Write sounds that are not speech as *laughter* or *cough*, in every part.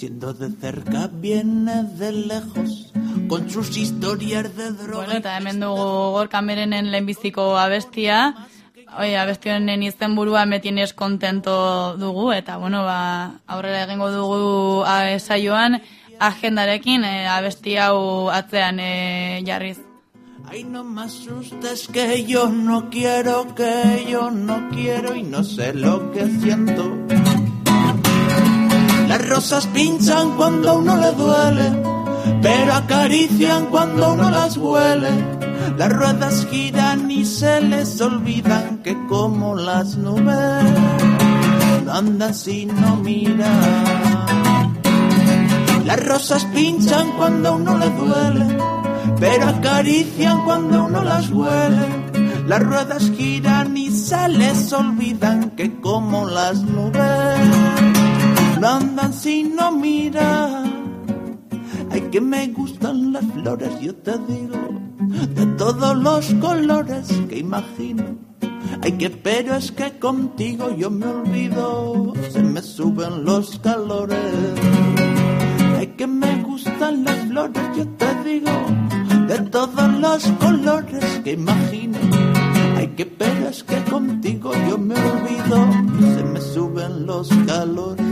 Siendo de cerca viene de lejos Con sus historias de droga Bueno, eta hemen dugu gorka merenen lehenbiziko abestia. Oi, abesti honen izen burua metines kontento dugu, eta bueno, ba, aurrera egingo dugu a, saioan agendarekin e, abesti hau atzean e, jarriz. Ay, no me asustes que yo no quiero, que yo no quiero y no sé lo que siento. Las rosas pinchan cuando uno le duele, pero acarician cuando uno las huele. Las ruedas giran y se les olvidan que como las nubes no andan si no miran. Las rosas pinchan cuando uno le duele, pero acarician cuando uno las huele. Las ruedas giran y se les olvidan que como las nubes no andan si no miran. Ay, que me gustan las flores, yo te digo, de todos los colores que imagino. Ay, que pero es que contigo yo me olvido, se me suben los calores. Ay, que me gustan las flores, yo te digo, de todos los colores que imagino. Ay, que pero es que contigo yo me olvido, se me suben los calores.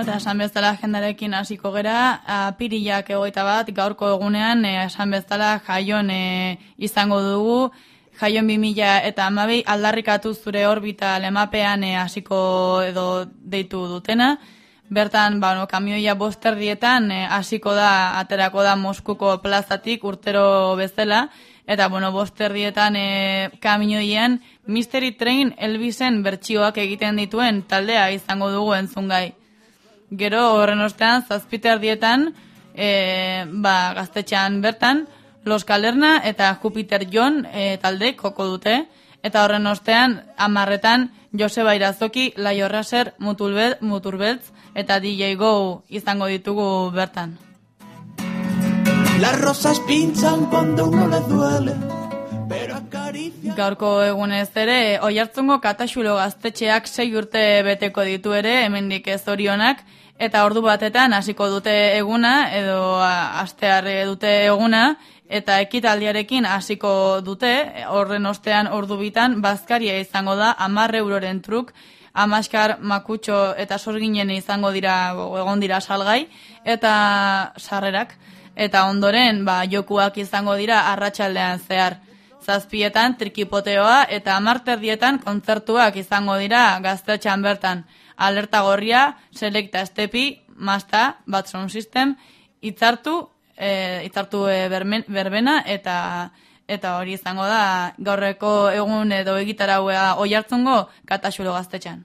Bueno, eta esan bezala agendarekin hasiko gera, apirilak egoita bat, gaurko egunean, e, esan bezala jaion e, izango dugu, jaion 2000 eta amabi aldarrikatu zure orbita lemapean e, hasiko edo deitu dutena, Bertan, ba, no, kamioia bosterdietan e, hasiko da, aterako da Moskuko plazatik urtero bezala, eta, bueno, bosterdietan e, kamioian Mystery Train Elvisen bertsioak egiten dituen taldea izango dugu entzungai. Gero horren ostean, zazpiter dietan, e, ba, gaztetxean bertan, Los Kalerna eta Jupiter John e, talde koko dute, eta horren ostean, amarretan, Joseba Irazoki, Laio Raser, Muturbel, Muturbeltz, eta DJ Go izango ditugu bertan. Las rosas pinchan cuando uno le duele. Gaurko egunez ere, oi hartzungo kataxulo gaztetxeak sei urte beteko ditu ere, hemendik ez orionak, eta ordu batetan hasiko dute eguna, edo a, astear dute eguna, eta ekitaldiarekin hasiko dute, horren ostean ordu bitan, bazkaria izango da, amarre euroren truk, amaskar makutxo eta sorginen izango dira, egon dira salgai, eta sarrerak, eta ondoren, ba, jokuak izango dira arratsaldean zehar. Zazpietan trikipoteoa eta amarterdietan kontzertuak izango dira gaztetxan bertan. Alerta gorria, selekta estepi, masta, bat sound system, itzartu, e, itzartu e, bermen, berbena eta eta hori izango da gaurreko egun edo egitarauea oi hartzungo katasulo gaztetxan.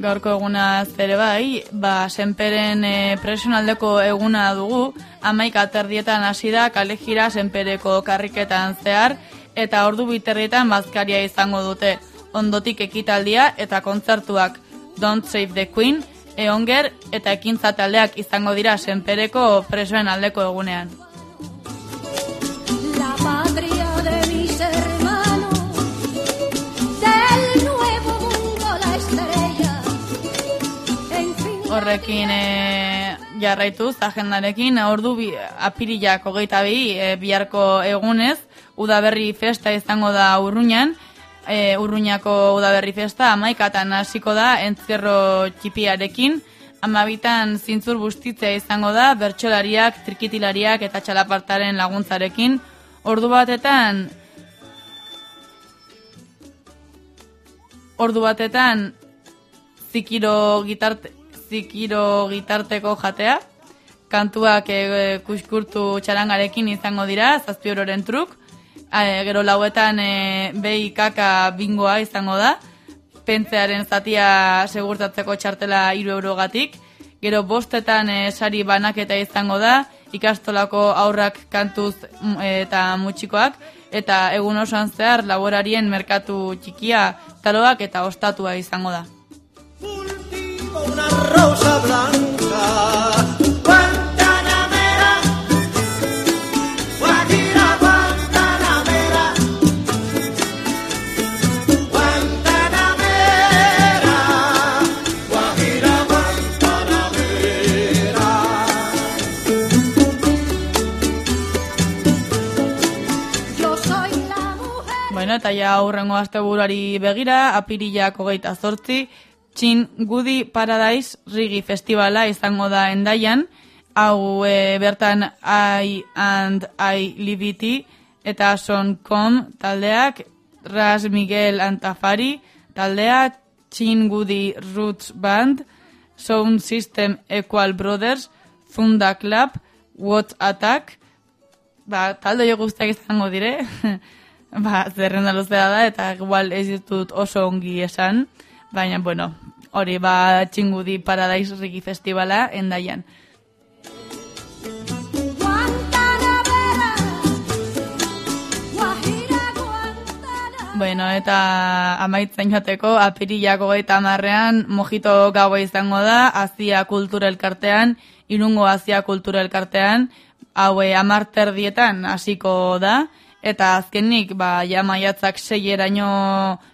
Gaurko eguna zere bai, ba, senperen e, presionaldeko eguna dugu, amaik aterdietan hasi da kalejira senpereko karriketan zehar, eta ordu biterrietan bazkaria izango dute. Ondotik ekitaldia eta kontzertuak Don't Save the Queen, Eonger eta ekintza taldeak izango dira senpereko presoen aldeko egunean. Horrekin e, jarraituz, agendarekin, ordu bi, apirilak hogeita bi, e, biharko egunez, udaberri festa izango da urruñan, e, urruñako udaberri festa, amaikatan hasiko da, entzierro txipiarekin, amabitan zintzur bustitzea izango da, bertsolariak, trikitilariak eta txalapartaren laguntzarekin. Ordu batetan, ordu batetan zikiro, gitarte, zikiro gitarteko jatea, kantuak e, kuskurtu txarangarekin izango dira, zazpi ororen truk, e, gero lauetan e, behi kaka bingoa izango da, pentzearen zatia segurtatzeko txartela iru eurogatik, gero bostetan e, sari banaketa izango da, ikastolako aurrak kantuz mm, eta mutxikoak, eta egun osoan zehar laborarien merkatu txikia taloak eta ostatua izango da. Eta ja aurrengo asteburuari begira, apirilak hogeita zortzi, Txin Gudi Paradise Rigi Festivala izango da endaian, hau e, bertan I and I Live It eta Son Com taldeak, Ras Miguel Antafari taldea, Txin Gudi Roots Band, Sound System Equal Brothers, Funda Club, What Attack, ba, talde jo guztiak izango dire, *laughs* ba, zerrenda luzea da, eta igual ez ditut oso ongi esan, baina, bueno, hori ba txingudi Paradise Rigi Festivala endaian. Bueno, eta amaitzen jateko, apirilako gaita marrean, mojito gaua izango da, Azia Kultura Elkartean, irungo Azia Kultura Elkartean, haue amarter dietan hasiko da, eta azkenik, ba, ja maiatzak seieraino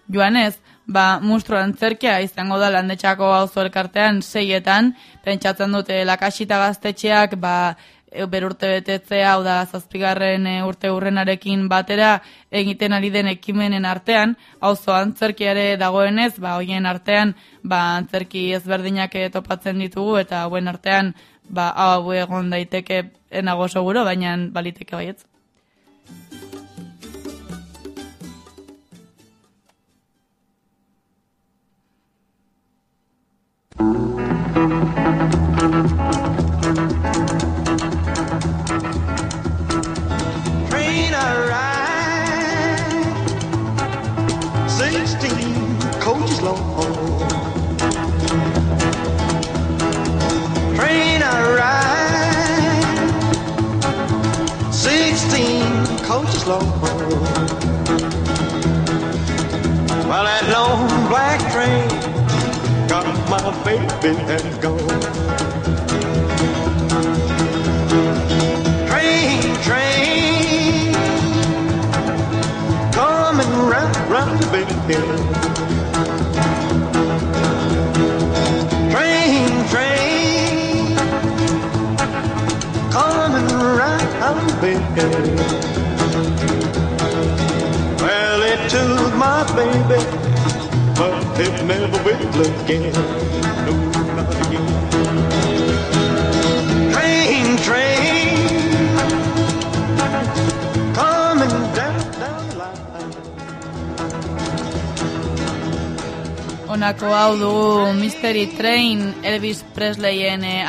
joanez, ba, mustro antzerkia izango da landetxako auzo elkartean seietan, pentsatzen dute lakasita gaztetxeak, ba, e, berurte betetzea, hau da zazpigarren e, urte urrenarekin batera egiten ari den ekimenen artean, auzo antzerkiare dagoenez, ba, hoien artean, ba, antzerki ezberdinak e, topatzen ditugu, eta hauen artean, ba, hau egon daiteke enago seguro, baina baliteke baietz. Train a ride, sixteen coaches long. Train a ride, sixteen coaches long. Well, that long black train got my baby and gone. Train, train, coming round, round the bend. Train, train, coming round the bend. Well, it took my baby, it never will again. No, not again. Train, train, coming down, down the line. Honako hau dugu Mystery Train Elvis Presleyen eh,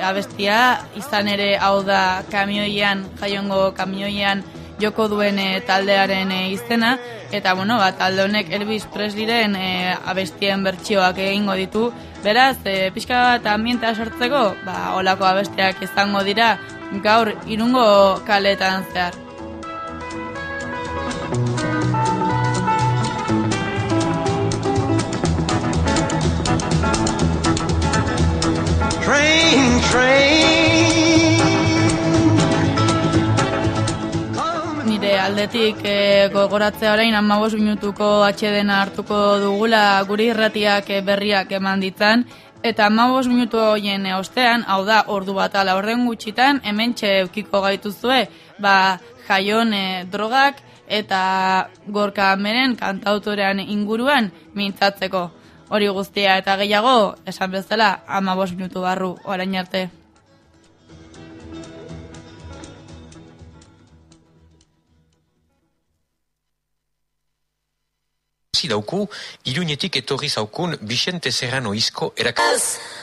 abestia, izan ere hau da kamioian, jaiongo kamioian joko duen eh, taldearen eh, izena, eta bueno, ba, talde honek Elvis Presleyren eh, abestien bertsioak egingo ditu, beraz, eh, pixka bat ambientea sortzeko, ba, olako abestiak izango dira gaur irungo kaletan zehar. Train, train. Aldetik e, gogoratzea orain amabos minutuko atxedena hartuko dugula guri irratiak eh, berriak eman ditzan, eta amabos minutu hoien eh, ostean, hau da, ordu bat ala horren gutxitan, hemen eukiko gaituzue, ba, jaion eh, drogak eta gorka ameren kantautorean inguruan mintzatzeko. Hori guztia eta gehiago, esan bezala, ama minutu barru, orain arte. Zi dauku, iruñetik etorri zaukun Vicente Serrano izko erak...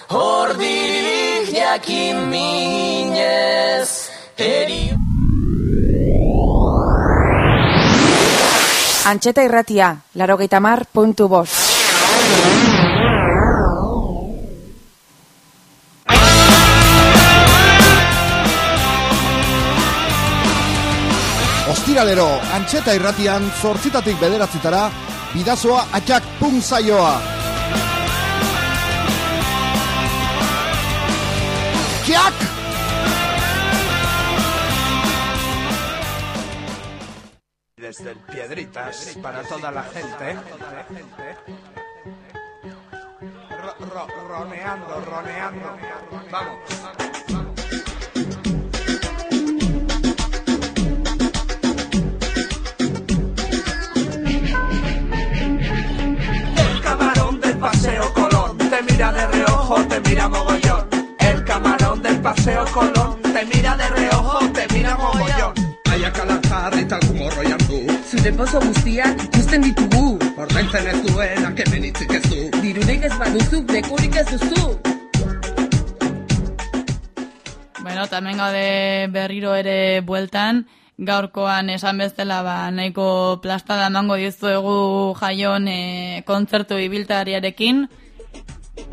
Hordirik jakin minez eri... Antxeta irratia, larogeita mar, puntu bost. Ostiralero, antxeta irratian zortzitatik bederatzitara, bidazoa atxak pum zaioa. Kiak! Desde el Piedritas para toda la gente. Ro- roneando, roneando. Vamos. Te mira de reojo, te mira mogollón. El camarón del paseo Colón te mira de reojo, te mira mogollón. Aiaka lanzar eta gumorroian du Zure pozo guztiak ikusten ditugu. Ordaintzen ez duena kemenitzik ez du Dirurik ez baduzu, bekurik ez duzu. Bueno, tamen gaude berriro ere bueltan, gaurkoan esan bezala ba, nahiko plastada emango dizuegu jaion e, kontzertu ibiltariarekin. Izan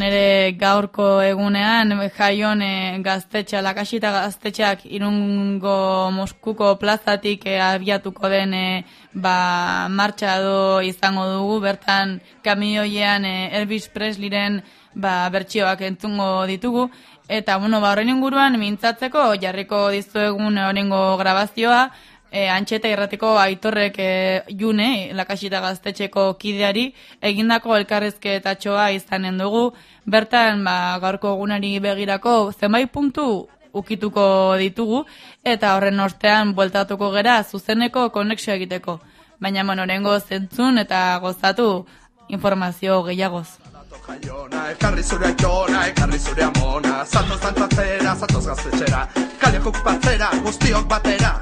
ere gaurko egunean jaion e, gaztetxa, lakasita gaztetxeak irungo Moskuko plazatik e, abiatuko den e, ba, martxa edo izango dugu, bertan kamioian e, Elvis Presleyren ba, bertsioak entzungo ditugu, eta bueno, ba, horren inguruan mintzatzeko jarriko dizuegun horrengo grabazioa, e, antxeta irratiko aitorrek e, june, lakasita gaztetxeko kideari, egindako elkarrezketatxoa izanen dugu, bertan ba, gaurko egunari begirako zenbait puntu ukituko ditugu, eta horren ostean bueltatuko gera zuzeneko konexio egiteko. Baina monorengo zentzun eta gozatu informazio gehiagoz. Jaiona, ekarri zure aitona, ekarri zure amona. Zatoz dantzatzera, zatoz gaztetxera Kaleak okupatzera, guztiok batera.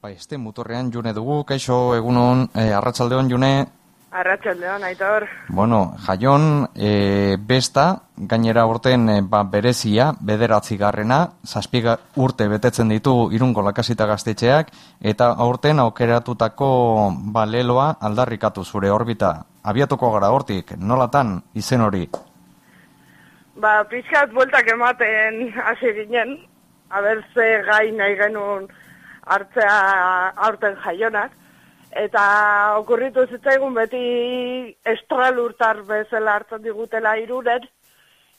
Bai, este mutorrean june dugu, kaixo egunon, eh, arratsaldeon june, Arratxaldeon, aitor. bueno, jaion, eh, besta, gainera urten eh, ba, berezia, bederatzi garrena, zazpiga urte betetzen ditu irungo lakasita gaztetxeak, eta aurten aukeratutako ba, leloa aldarrikatu zure orbita. Abiatuko gara hortik, nolatan izen hori? Ba, pixkat bueltak ematen hasi ginen, aber ze gai nahi genuen hartzea aurten jaionak. Eta okurritu zitzaigun beti estralurtar bezala hartzen digutela irunen,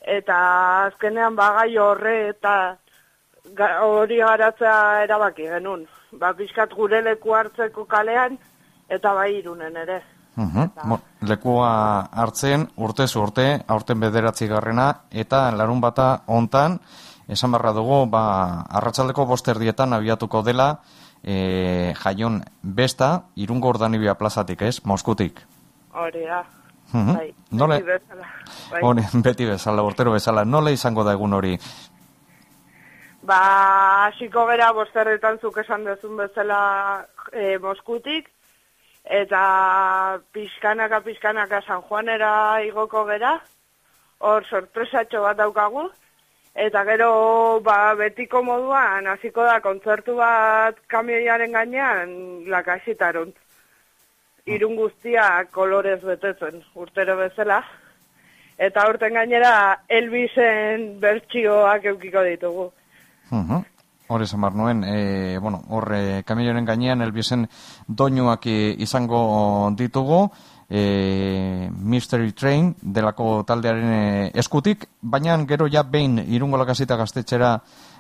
eta azkenean bagai horre eta hori garatzea erabaki genuen. Ba, pixkat gure leku hartzeko kalean, eta bai irunen ere. Uhum. Mo- Lekua hartzen, urtez urte, aurten bederatzi garrena, eta larun bata hontan, esan barra dugu, ba, arratsaldeko bosterdietan abiatuko dela, e, jaion besta, irungo ordanibia plazatik, ez? Moskutik. Hori da. Mhm. Bai, Nola- beti bezala. Bai. Hori, beti bezala, urtero bezala, nola izango da egun hori? Ba, hasiko gera bosterretan zuk esan dezun bezala e, Moskutik, eta pixkanaka pixkanaka San Juanera igoko gera, hor sorpresatxo bat daukagu, eta gero ba, betiko moduan hasiko da kontzertu bat kamioiaren gainean lakasitarunt. Irun guztia kolorez betetzen, urtero bezala. Eta urten gainera Elvisen bertsioak eukiko ditugu. Mhm. Hor esan bar nuen, e, bueno, hor kamioaren gainean elbizen doinuak e, izango ditugu, e, Mystery Train delako taldearen e, eskutik, baina gero ja behin irungo lakasita gaztetxera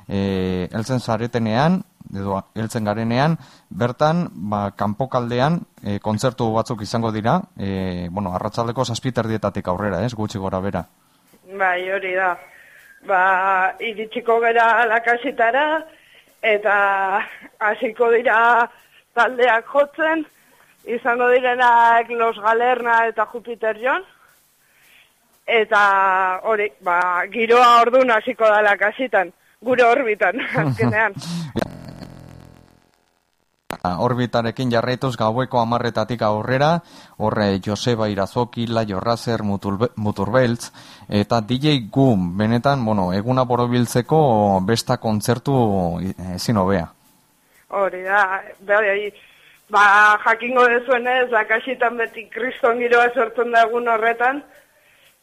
e, eltzen zaretenean, edo heltzen garenean, bertan, ba, kanpokaldean e, kontzertu batzuk izango dira, e, bueno, arratsaldeko zazpiterdietatik aurrera, ez, gutxi gora bera. Bai, hori da. ba, iritsiko gera lakasitara, eta hasiko dira taldeak jotzen, izango direnak Los Galerna eta Jupiter John, eta hori, ba, giroa ordun hasiko da lakasitan, gure orbitan, *laughs* azkenean. *laughs* Orbitarekin jarraituz gaueko amarretatik aurrera, horre Joseba Irazoki, Laio Razer, Muturbe- Muturbeltz, eta DJ Gum, benetan, bueno, eguna borobiltzeko besta kontzertu eh, ezin hobea. Hori da, bai, ba, jakingo dezuenez, lakasitan beti kriston giroa sortzen da egun horretan,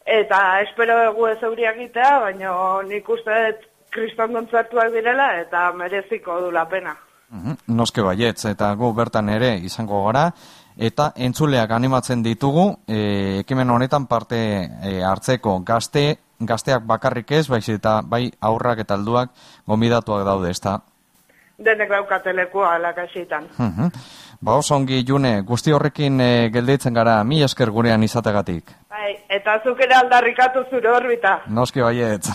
eta espero dugu ez euriak egitea, baina nik uste dut kriston kontzertuak direla, eta mereziko du la pena. Mhm, Noske baietz, eta gu bertan ere izango gara, eta entzuleak animatzen ditugu, e, ekimen honetan parte e, hartzeko gazte, gazteak bakarrik ez, baiz eta bai aurrak eta alduak gomidatuak daude, ezta? Denek daukate lekua lakasitan. Mhm. Ba oso ongi june, guzti horrekin e, gelditzen gara, mi esker gurean izategatik. Bai, eta zuk ere aldarrikatu zure orbita. Noski baietz.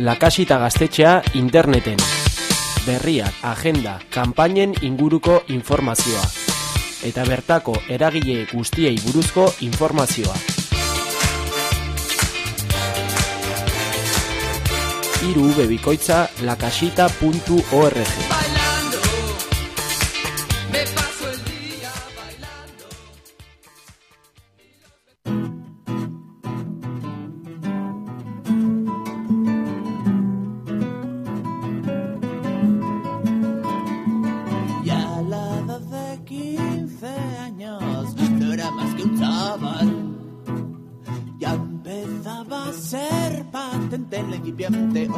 Lakasita *laughs* gaztetxea interneten. Berriak, agenda, kanpainen inguruko informazioa. Eta bertako eragile guztiei buruzko informazioa. Iru bebikoitza lakasita.org They.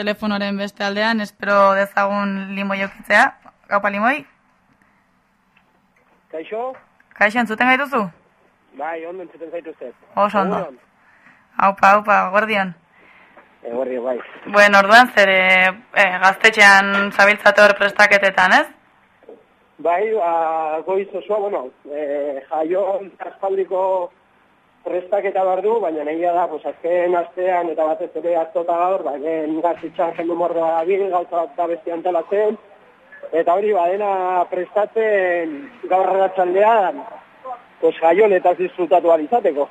Telefonoren beste aldean, espero dezagun limo jokitzea. Gaupa limoi? Kaixo? Kaixo, entzuten gaituzu? Bai, ondo entzuten zaituzte. Oso ondo. Haupa, haupa, gordion. Eguerdi, bai. Bueno, orduan zer e, e, gaztetxean zabiltzate hor prestaketetan, ez? Bai, ba, goiz osoa, bueno, e, jaion aspaldiko prestaketa behar du, baina egia da, pues, azken astean eta batez ere aztota gaur, ba, gen gaztetxan jendu mordoa bil, gauza bat da besti antolatzen, eta hori, ba, dena prestatzen gaur arratsaldean, pues, jaion eta disfrutatu ahal izateko.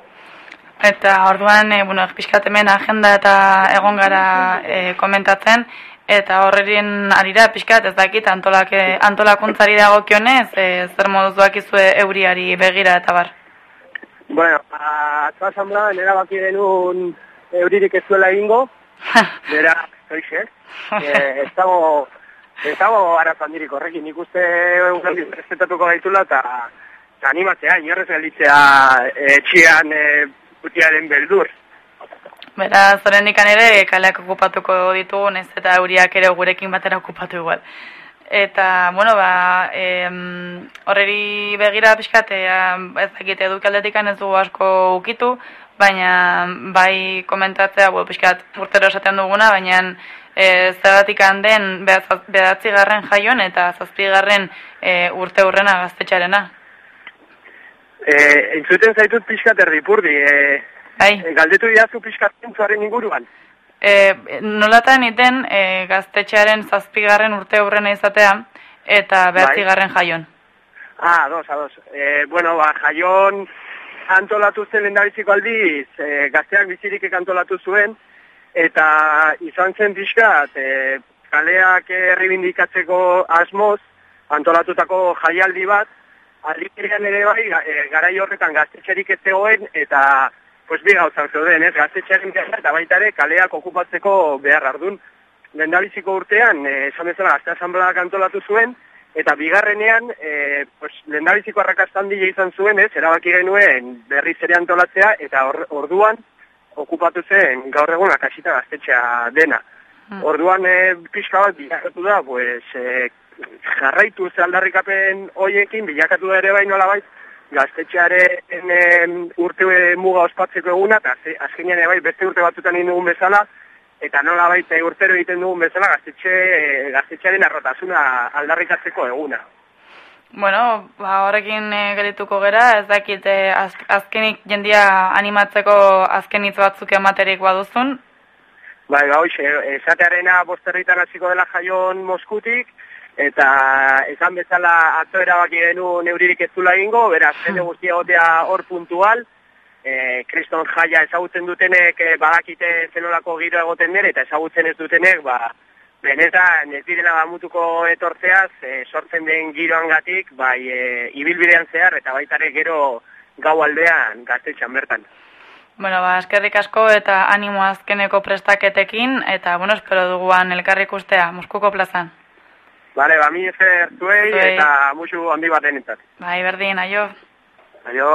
Eta orduan, e, bueno, pixkat hemen agenda eta egon gara e, komentatzen, eta horrerin arira pixkat ez dakit antolak, e, antolakuntzari dagokionez, e, zer moduz doakizue euriari begira eta bar. Bueno, atzo asamblean erabaki genuen euririk ez duela egingo, *laughs* bera, zoixe, *laughs* eh, ez dago, ez dago arazo handirik horrekin, nik uste respetatuko gaitula eta animatzea, inorrez gelditzea etxian e, putiaren beldur. Beraz, horren ikan ere, kaleak okupatuko ditugu, ez eta euriak ere gurekin batera okupatu igual. Eta, bueno, ba, em, horreri begira pixkat, e, ez dakit edukaldetik ez dugu asko ukitu, baina bai komentatzea, bo, pixkat urtero esaten duguna, baina e, zergatik den behatzi garren jaion eta zazpi garren e, urte hurrena gaztetxarena. E, entzuten zaitut pixkat erdipurdi, e, bai. e, galdetu diazu pixkat zentzuaren inguruan. E, nolatan iten e, gaztetxearen zazpigarren urte hurrena izatea eta behatzigarren jaion. Ah, ados, ados. E, bueno, ba, jaion antolatu zen lehendabiziko aldiz, e, gazteak bizirik antolatu zuen, eta izan zen pixkat, e, kaleak erribindikatzeko asmoz, antolatutako jaialdi bat, aldiperean ere bai, e, garai horretan gaztetxerik ez zegoen, eta pues bi gauzak zeuden, ez, gaztetxearen behar eta baita ere kaleak okupatzeko behar ardun. Lehendabiziko urtean, e, esan bezala gazte asamblea antolatu zuen, eta bigarrenean, e, pues, lehendabiziko arrakastan handia izan zuen, ez, erabaki genuen berriz ere antolatzea, eta or, orduan okupatu zen gaur egun akasita gaztetxea dena. Orduan e, pixka bat bilakatu da, pues, e, jarraitu ze aldarrikapen hoiekin, bilakatu da ere bai nolabait, gaztetxearen em, urte muga ospatzeko eguna, eta azkenean bai beste urte batzutan egin dugun bezala, eta nolabait e, urtero egiten dugun bezala gaztetxe, e, gaztetxearen arrotasuna aldarrikatzeko eguna. Bueno, ba, horrekin e, gelituko gera, ez dakit e, az, azkenik jendia animatzeko azken hitz batzuk ematerik baduzun. Bai, ba, hoxe, esatearena bosterritan hasiko dela jaion Moskutik, eta esan bezala atzo erabaki genuen euririk ez zula egingo, beraz, jende guztia gotea hor puntual, e, kriston jaia ezagutzen dutenek e, badakite zenolako giro egoten den, eta ezagutzen ez dutenek, ba, benetan ez direla bamutuko etortzeaz, e, sortzen den giroangatik, bai, e, ibilbidean zehar, eta baitare gero gau aldean gaztetxan bertan. Bueno, ba, eskerrik asko eta animo azkeneko prestaketekin, eta, bueno, espero duguan elkarri ikustea, Moskuko plazan. Bale, ba, mi ezer zuei, eta musu handi baten entzat. Bai, berdin, aio. Aio.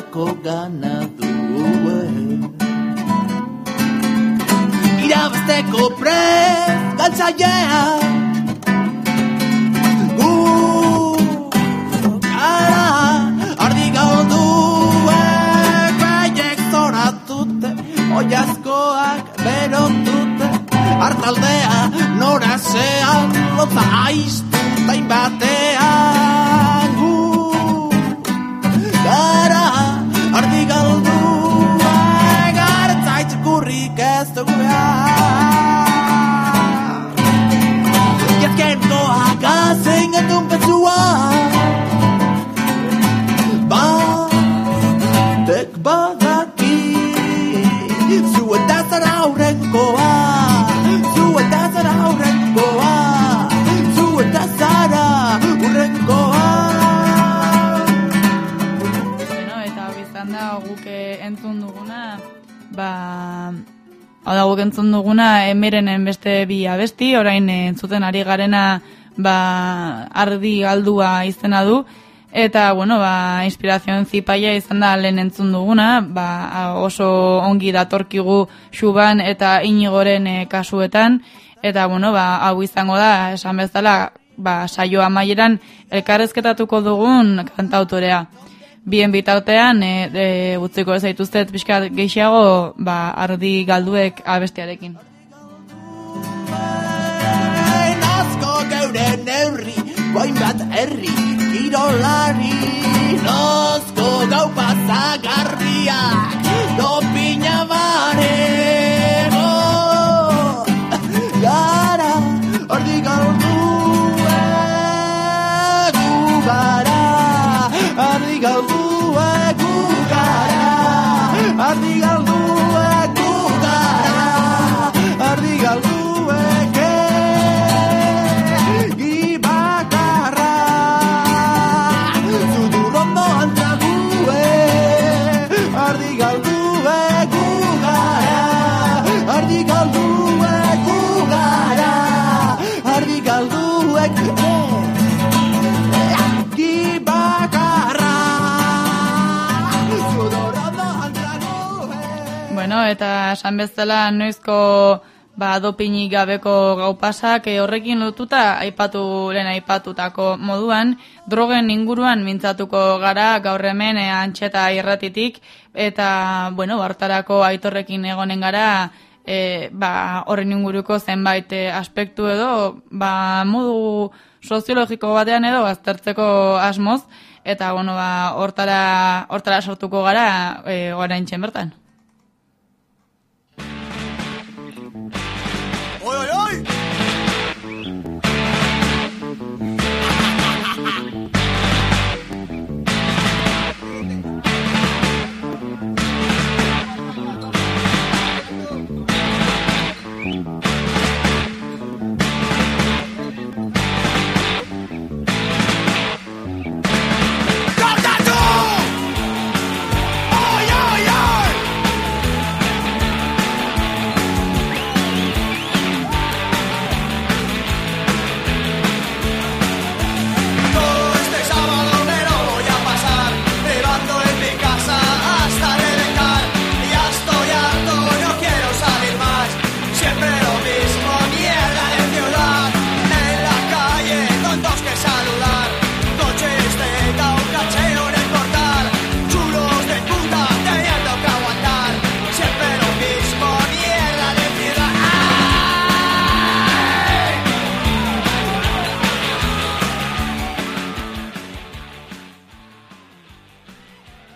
Galdutako ganaduen Irabazteko prez galtzailea Gu gara ardi galduek Baiek zoratute oiazkoak berotute Artaldea nora zean lotza aiztu tain batean trompetzua Batek badaki Zuetazara aurrenkoa Zuetazara aurrenkoa Zuetazara aurrenkoa Bueno, eta bizan da guke eh, entzun duguna Ba, Hau da guk entzun duguna eh, emerenen beste bi abesti, orain eh, entzuten ari garena ba, ardi galdua izena du, eta bueno, ba, inspirazioen zipaia izan da lehen entzun duguna, ba, oso ongi datorkigu xuban eta inigoren eh, kasuetan, eta bueno, ba, hau izango da, esan bezala, ba, saio amaieran elkarrezketatuko dugun kantautorea. Bien bitautean, e, e, utziko ez zaituztet pixka gehiago, ba, ardi galduek abestiarekin. Geure neurri, boin bat herri, kirolari Nozko gau pasagarriak, dopina barego Gara, ordi galduek gu gara. Ardi galduek gu gara. Ardi Eta esan bezala noizko ba, dopinik gabeko gau pasak eh, horrekin lotuta aipatu lehen aipatutako moduan drogen inguruan mintzatuko gara gaur hemen e, antxeta irratitik eta bueno, hartarako aitorrekin egonen gara e, ba, horren inguruko zenbait e, aspektu edo ba, modu soziologiko batean edo aztertzeko asmoz eta bueno, ba, hortara, hortara sortuko gara e, orain bertan.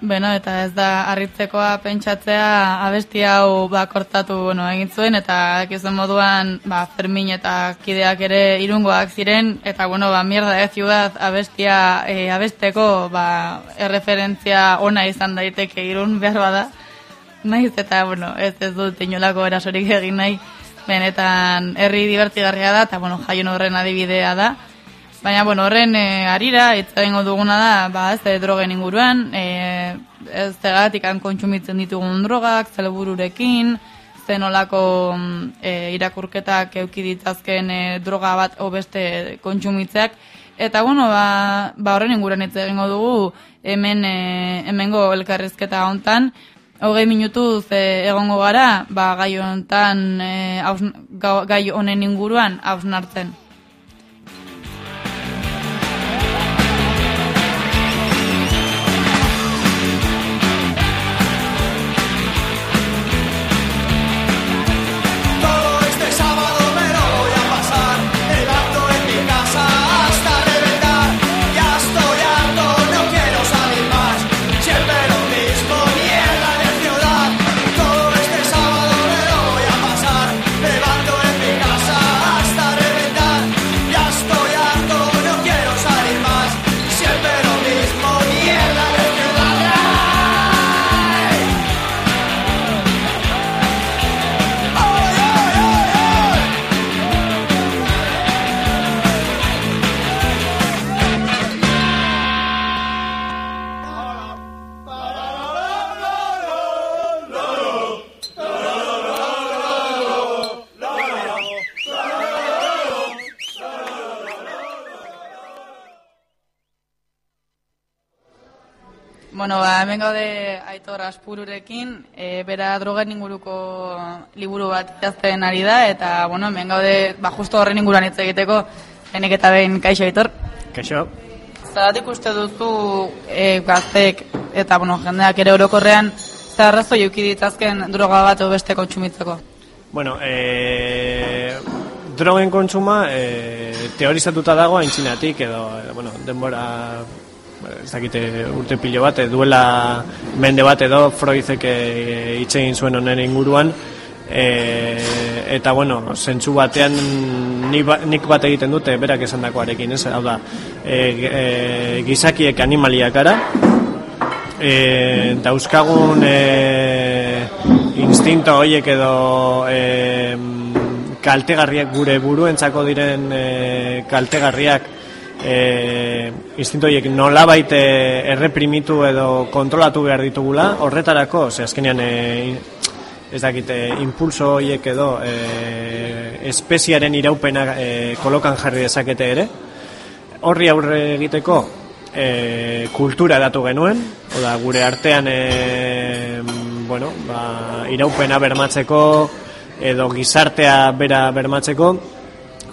Beno, eta ez da harritzekoa pentsatzea abesti hau ba, kortatu bueno, egin zuen, eta ekizuen moduan ba, Fermin eta kideak ere irungoak ziren, eta bueno, ba, mierda de ciudad abestia e, abesteko ba, erreferentzia ona izan daiteke irun behar bada. Naiz eta, bueno, ez ez dut inolako erasorik egin nahi, benetan herri divertigarria da, eta bueno, jaion horren adibidea da. Baina, bueno, horren e, arira, hitz egingo duguna da, ba, ez drogen inguruan, e, ez tegatik kontsumitzen ditugun drogak, zelbururekin, zenolako mm, e, irakurketak euki ditzazken e, droga bat o beste kontsumitzeak, Eta, bueno, ba, ba horren inguruan hitz egingo dugu, hemen, e, hemengo elkarrizketa hontan, hogei minutuz e, egongo gara, ba, gai hontan, e, gai honen inguruan hausnartzen. Aitor Aspururekin, e, bera drogen inguruko liburu bat idazten ari da, eta, bueno, hemen gaude, ba, justo horren inguruan hitz egiteko, lehenik eta behin, kaixo Aitor. Kaixo. Zagatik uste duzu e, gaztek, eta, bueno, jendeak ere orokorrean, euki ditzazken droga bat beste kontsumitzeko. Bueno, e, drogen kontsuma e, teorizatuta dago aintzinatik edo, edo bueno, denbora ez dakite urte pilo bat, e, duela mende bat edo Freudek e, hitz egin zuen honen inguruan e, eta bueno, zentsu batean ba, nik bat egiten dute berak esandakoarekin, ez? Hau da, e, e, gizakiek animaliak gara, e, dauzkagun e, instinto horiek edo e, kaltegarriak gure buruentzako diren e, kaltegarriak e, instinto horiek nolabait e, erreprimitu edo kontrolatu behar ditugula horretarako, ze azkenean e, ez dakite, impulso horiek edo e, espeziaren iraupena e, kolokan jarri dezakete ere. Horri aurre egiteko e, kultura datu genuen, oda gure artean e, bueno, ba, iraupena bermatzeko edo gizartea bera bermatzeko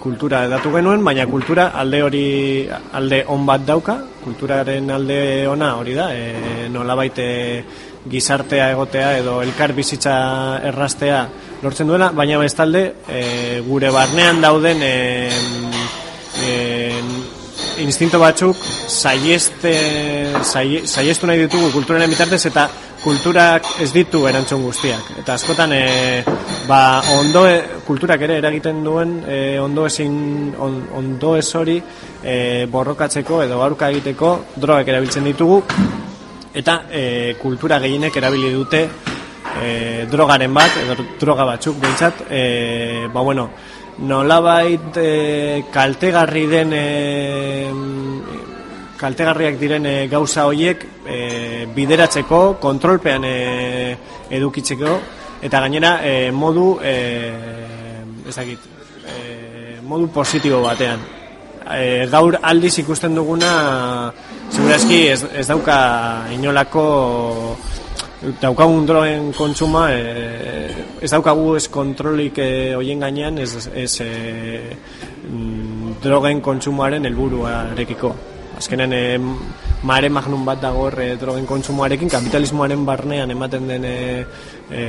kultura datu genuen, baina kultura alde hori alde on bat dauka, kulturaren alde ona hori da, e, nolabait e, gizartea egotea edo elkar bizitza errastea lortzen duela, baina bestalde e, gure barnean dauden e, e, instinto batzuk saieste, saie, saiestu nahi ditugu kulturaren bitartez eta kulturak ez ditu erantzun guztiak. Eta askotan e, ba, ondo, kulturak ere eragiten duen e, ondo, ezin, on, ondo ez hori e, borrokatzeko edo aurka egiteko drogak erabiltzen ditugu eta e, kultura gehienek erabili dute e, drogaren bat, edo droga batzuk behintzat, e, ba bueno, nolabait e, kaltegarri den e, kaltegarriak diren e, gauza horiek e, bideratzeko, kontrolpean e, edukitzeko, eta gainera e, modu e, ezakit, e, modu positibo batean. E, gaur aldiz ikusten duguna segurazki ez, ez dauka inolako daukagun drogen kontsuma e, ez daukagu ez kontrolik e, hoien gainean ez, ez e, drogen kontsumoaren helburuarekiko. Azkenen e, mare magnum bat dago e, drogen kontsumoarekin kapitalismoaren barnean ematen den e, e,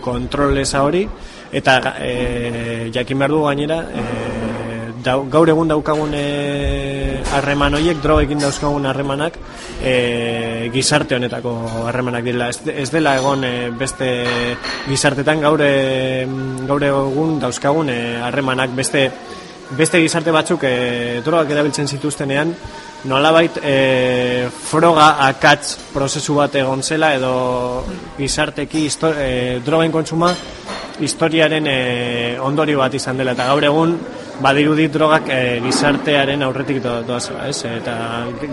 kontroleza hori. Eta e, jakin behar du gainera e, dau, gaur egun daukagun harreman horiek drogekin dauzkagun harremanak e, gizarte honetako harremanak dira ez, ez dela egon e, beste gizartetan gaur, e, gaur egun dauzkagun harremanak. Beste beste gizarte batzuk e, drogak erabiltzen zituztenean nolabait e, froga akatz prozesu bat egon zela edo gizarteki e, drogen kontsuma historiaren e, ondori bat izan dela. Eta gaur egun badirudi drogak e, gizartearen aurretik do, doazela, ez? Eta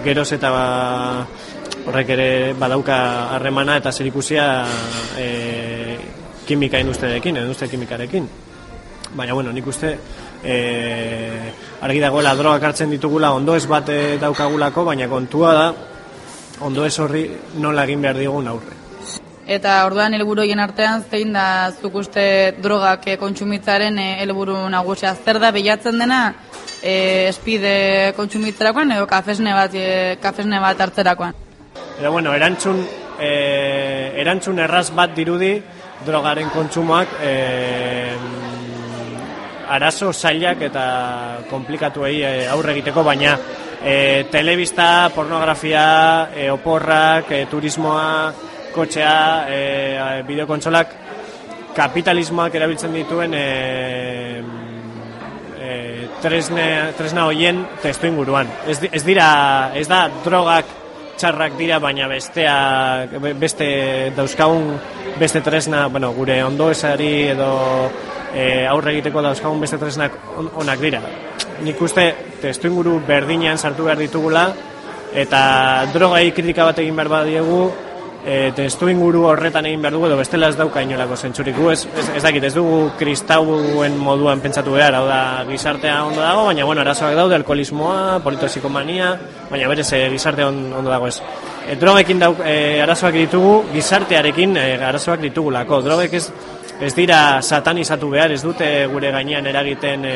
geroz eta ba, horrek ere badauka harremana eta zerikusia e, kimika industriarekin, industria kimikarekin. Baina, bueno, nik uste e, argi dagoela drogak hartzen ditugula ondo ez bat daukagulako, baina kontua da ondo ez horri nola egin behar digun aurre. Eta orduan helburuien artean zein da zuk uste drogak e, kontsumitzaren helburu nagusia zer da bilatzen dena e, espide kontsumitzerakoan edo kafesne bat e, kafesne bat hartzerakoan. Eta bueno, erantzun e, erantzun erraz bat dirudi drogaren kontsumoak e, arazo zailak eta komplikatuei aurre egiteko baina e, telebista, pornografia, e, oporrak, e, turismoa, kotxea, e, bideokontsolak kapitalismoak erabiltzen dituen e, e, tresne, tresna hoien testu inguruan. Ez, ez dira, ez da drogak txarrak dira, baina bestea, beste dauzkagun beste tresna, bueno, gure ondo esari edo e, aurre egiteko dauzkagun beste tresnak onak dira. Nik uste testu inguru berdinean sartu behar ditugula, eta drogai kritika bat egin behar badiegu, e, testu inguru horretan egin behar dugu edo bestela ez dauka inolako zentzurik gu ez, ez, ez dakit ez dugu kristauen moduan pentsatu behar. Hau da gizartea ondo dago baina bueno arazoak daude alkoholismoa, politosikomanía baina berez gizarte on, ondo dago ez. E, drogekin dauk, e, arazoak ditugu, gizartearekin e, arazoak ditugulako. Drogek ez, ez dira satanizatu behar, ez dute gure gainean eragiten e,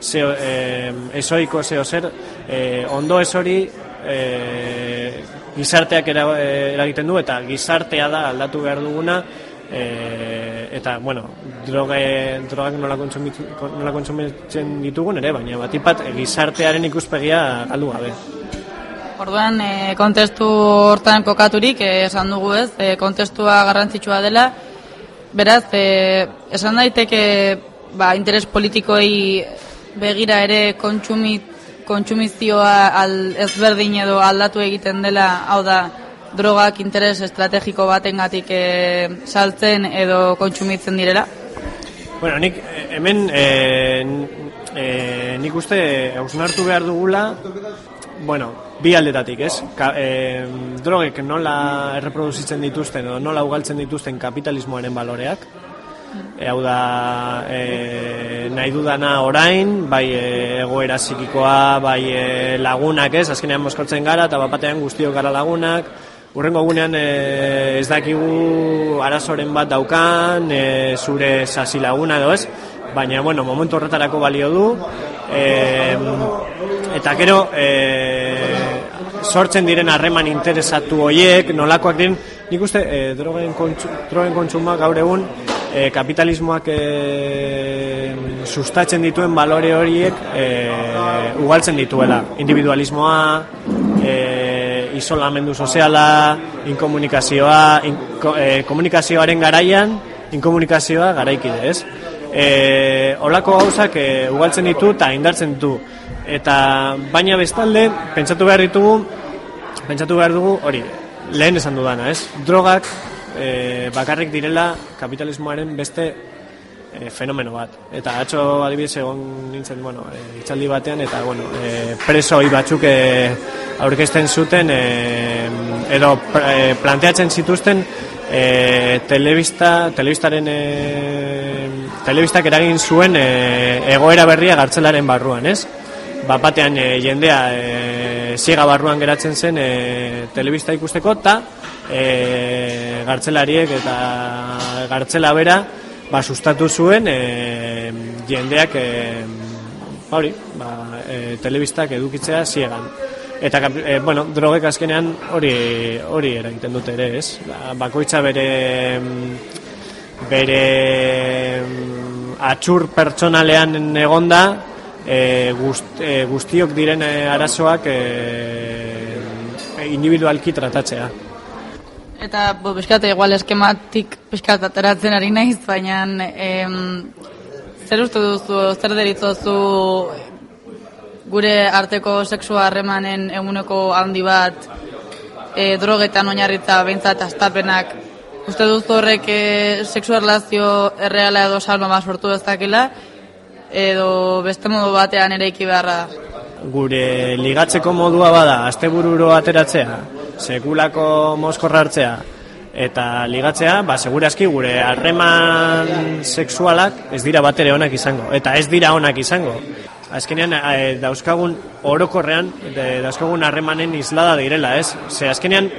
zeo, e, ezoiko zeo zer, e, ondo ez hori e, gizarteak era, e, eragiten du, eta gizartea da aldatu behar duguna, e, eta, bueno, droge, drogak nola, kontsumitzen ditugun ere, baina batipat e, gizartearen ikuspegia galdu gabe. Orduan, e, kontestu hortan kokaturik, e, esan dugu ez, e, kontestua garrantzitsua dela, beraz, e, esan daiteke ba, interes politikoei begira ere kontsumit, kontsumizioa al, ezberdin edo aldatu egiten dela, hau da, drogak interes estrategiko batengatik e, saltzen edo kontsumitzen direla? Bueno, nik eh, hemen e, e, nik uste hausnartu behar dugula bueno, bi aldetatik, ez? Ka, e, drogek nola erreproduzitzen dituzten edo nola ugaltzen dituzten kapitalismoaren baloreak e, hau da e, nahi dudana orain bai e, egoera psikikoa bai e, lagunak ez, azkenean moskortzen gara eta bapatean guztiok gara lagunak. Urrengo gunean e, ez dakigu arazoren bat daukan, e, zure sasi laguna edo ez, baina bueno, momentu horretarako balio du. E, eta gero e, sortzen diren harreman interesatu hoiek, nolakoak diren, nik uste e, drogen, kontsu, drogen kontsuma gaur egun e, kapitalismoak e, sustatzen dituen balore horiek e, ugaltzen dituela. Individualismoa, e, isolamendu soziala, inkomunikazioa, in, e, komunikazioaren garaian, inkomunikazioa garaikide, ez? E, olako gauzak e, ugaltzen ditu eta indartzen ditu. Eta baina bestalde, pentsatu behar ditugu, pentsatu behar dugu, hori, lehen esan dudana, ez? Drogak e, bakarrik direla kapitalismoaren beste e, fenomeno bat. Eta atxo adibidez egon nintzen, bueno, e, itxaldi batean, eta, bueno, e, presoi batzuk e, aurkezten zuten, e, edo e, planteatzen zituzten, e, telebista, telebistaren, e, telebistak eragin zuen e, egoera berria gartzelaren barruan, ez? Bapatean e, jendea e, ziega barruan geratzen zen e, telebista ikusteko, eta e, gartzelariek eta gartzela bera, ba, sustatu zuen e, jendeak e, hori, ba, e, telebistak edukitzea ziegan. Eta, e, bueno, drogek azkenean hori hori eragiten dute ere, ez? Ba, bakoitza bere bere atxur pertsonalean egonda e, guzti, e, guztiok diren arazoak e, individualki tratatzea. Eta, bo, pixkat, igual eskematik pixkat ateratzen ari naiz, baina em, zer uste duzu, zer deritzozu gure arteko sexua harremanen eguneko handi bat e, drogetan oinarritza behintzat astapenak uste duzu horrek e, sexua relazio erreala edo salma bat sortu ezakela edo beste modu batean ere beharra gure ligatzeko modua bada astebururo ateratzea sekulako mozkorra hartzea eta ligatzea, ba, segurazki gure harreman sexualak ez dira batere onak izango, eta ez dira onak izango. Azkenean, e, dauzkagun orokorrean, de, dauzkagun harremanen islada direla, ez? Ze azkenean,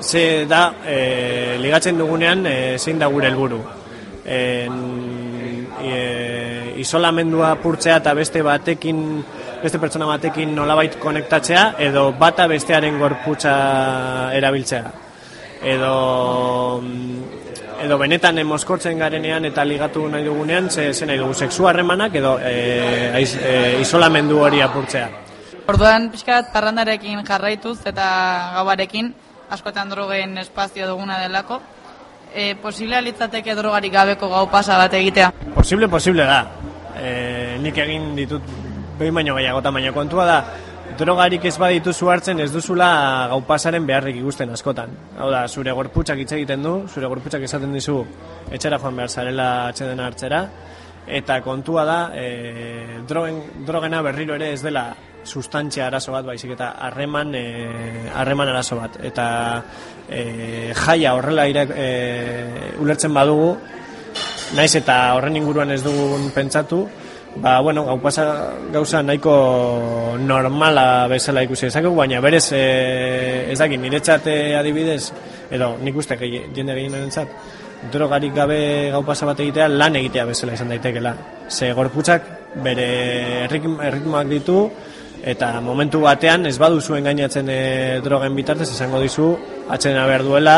ze da, e, ligatzen dugunean, e, zein da gure helburu. E, e, isolamendua purtzea eta beste batekin beste pertsona batekin nolabait konektatzea edo bata bestearen gorputza erabiltzea. Edo edo benetan emoskortzen garenean eta ligatu nahi dugunean ze, ze nahi dugu sexu harremanak edo e, aiz, e, isolamendu hori apurtzea. Orduan pixkat parrandarekin jarraituz eta gauarekin askotan drogen espazio duguna delako e, posible litzateke drogarik gabeko gau pasa bat egitea? Posible, posible da e, nik egin ditut behin baino gehiago baina kontua da drogarik ez badituzu hartzen ez duzula gau pasaren beharrik ikusten askotan. Hau da, zure gorputxak hitz egiten du, zure gorputxak esaten dizu etxera joan behar zarela atxeden hartzera, eta kontua da, e, drogen, drogena berriro ere ez dela sustantzia arazo bat, baizik eta harreman e, harreman arazo bat. Eta e, jaia horrela ire, e, ulertzen badugu, naiz eta horren inguruan ez dugun pentsatu, ba, bueno, gau pasa gauza nahiko normala bezala ikusi dezakegu, baina berez e, ez dakit niretzat eh, adibidez, edo nik uste jende gehienen zat, drogarik gabe gau pasa bat egitea lan egitea bezala izan daitekela. Ze gorputzak bere erritm- erritmoak ditu, eta momentu batean ez baduzu engainatzen e, drogen bitartez esango dizu atxena behar duela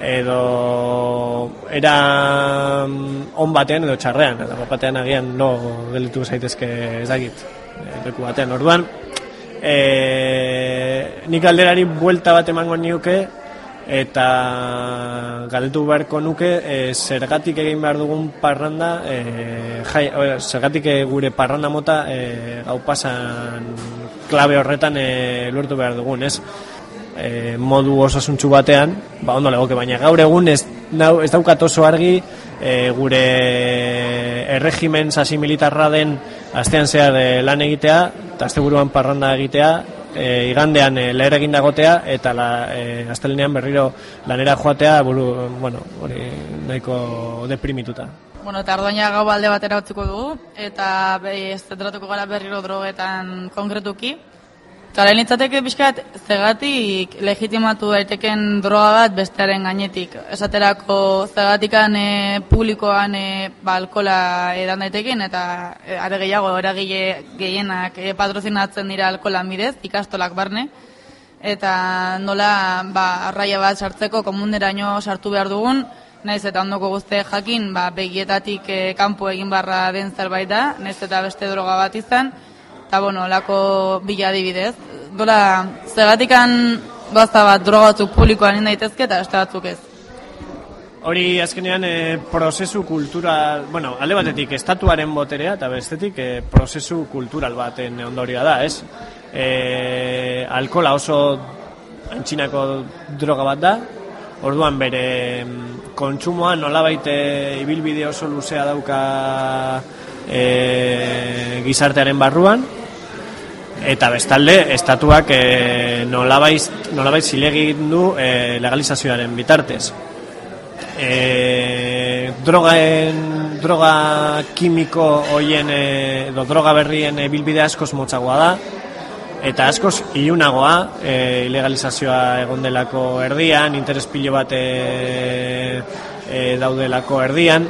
edo era mm, on batean edo txarrean eta bat batean agian no delitu zaitezke ez dakit e, leku batean. Orduan e, nik alderari buelta bat emango niuke eta galdetu beharko nuke e, zergatik egin behar dugun parranda e, jai, o, zergatik e, gure parranda mota e, gau pasan klabe horretan e, lortu behar dugun ez? E, modu osasuntsu batean ba ondo legoke baina gaur egun ez, nau, ez daukat oso argi e, gure erregimen sasi militarra den astean zehar e, lan egitea eta asteburuan parranda egitea e, igandean e, leher egin dagotea eta la, e, astelenean berriro lanera joatea buru, bueno, hori nahiko deprimituta. Bueno, eta ardoina gau alde batera utziko dugu, eta be, ez zentratuko gara berriro drogetan konkretuki. Eta lehen litzateke pixkat, zegatik legitimatu daiteken droga bat bestearen gainetik. Esaterako zegatikan e, publikoan e, ba, alkola edan daiteken, eta e, are gehiago eragile gehienak e, patrozinatzen dira alkolan bidez, ikastolak barne. Eta nola ba, arraia bat sartzeko komunderaino sartu behar dugun, naiz eta ondoko guzte jakin, ba, begietatik e, kanpo egin barra den zerbait da, naiz eta beste droga bat izan, eta bueno, lako bila adibidez. Dola, zergatikan gauza bat droga publikoan egin daitezke eta beste batzuk ez. Hori azkenean e, prozesu kultural, bueno, alde batetik estatuaren boterea eta bestetik e, prozesu kultural baten ondorioa da, ez? E, alkola oso antxinako droga bat da, orduan bere mm, kontsumoa nolabait e, ibilbide oso luzea dauka e, gizartearen barruan, eta bestalde estatuak e, nolabait, nolabait zilegin du e, legalizazioaren bitartez. E, drogaen droga kimiko hoien e, edo droga berrien e, bilbide askoz motzagoa da. Eta askoz ilunagoa e, ilegalizazioa egon delako erdian interes pilo bat e, e, daudelako erdian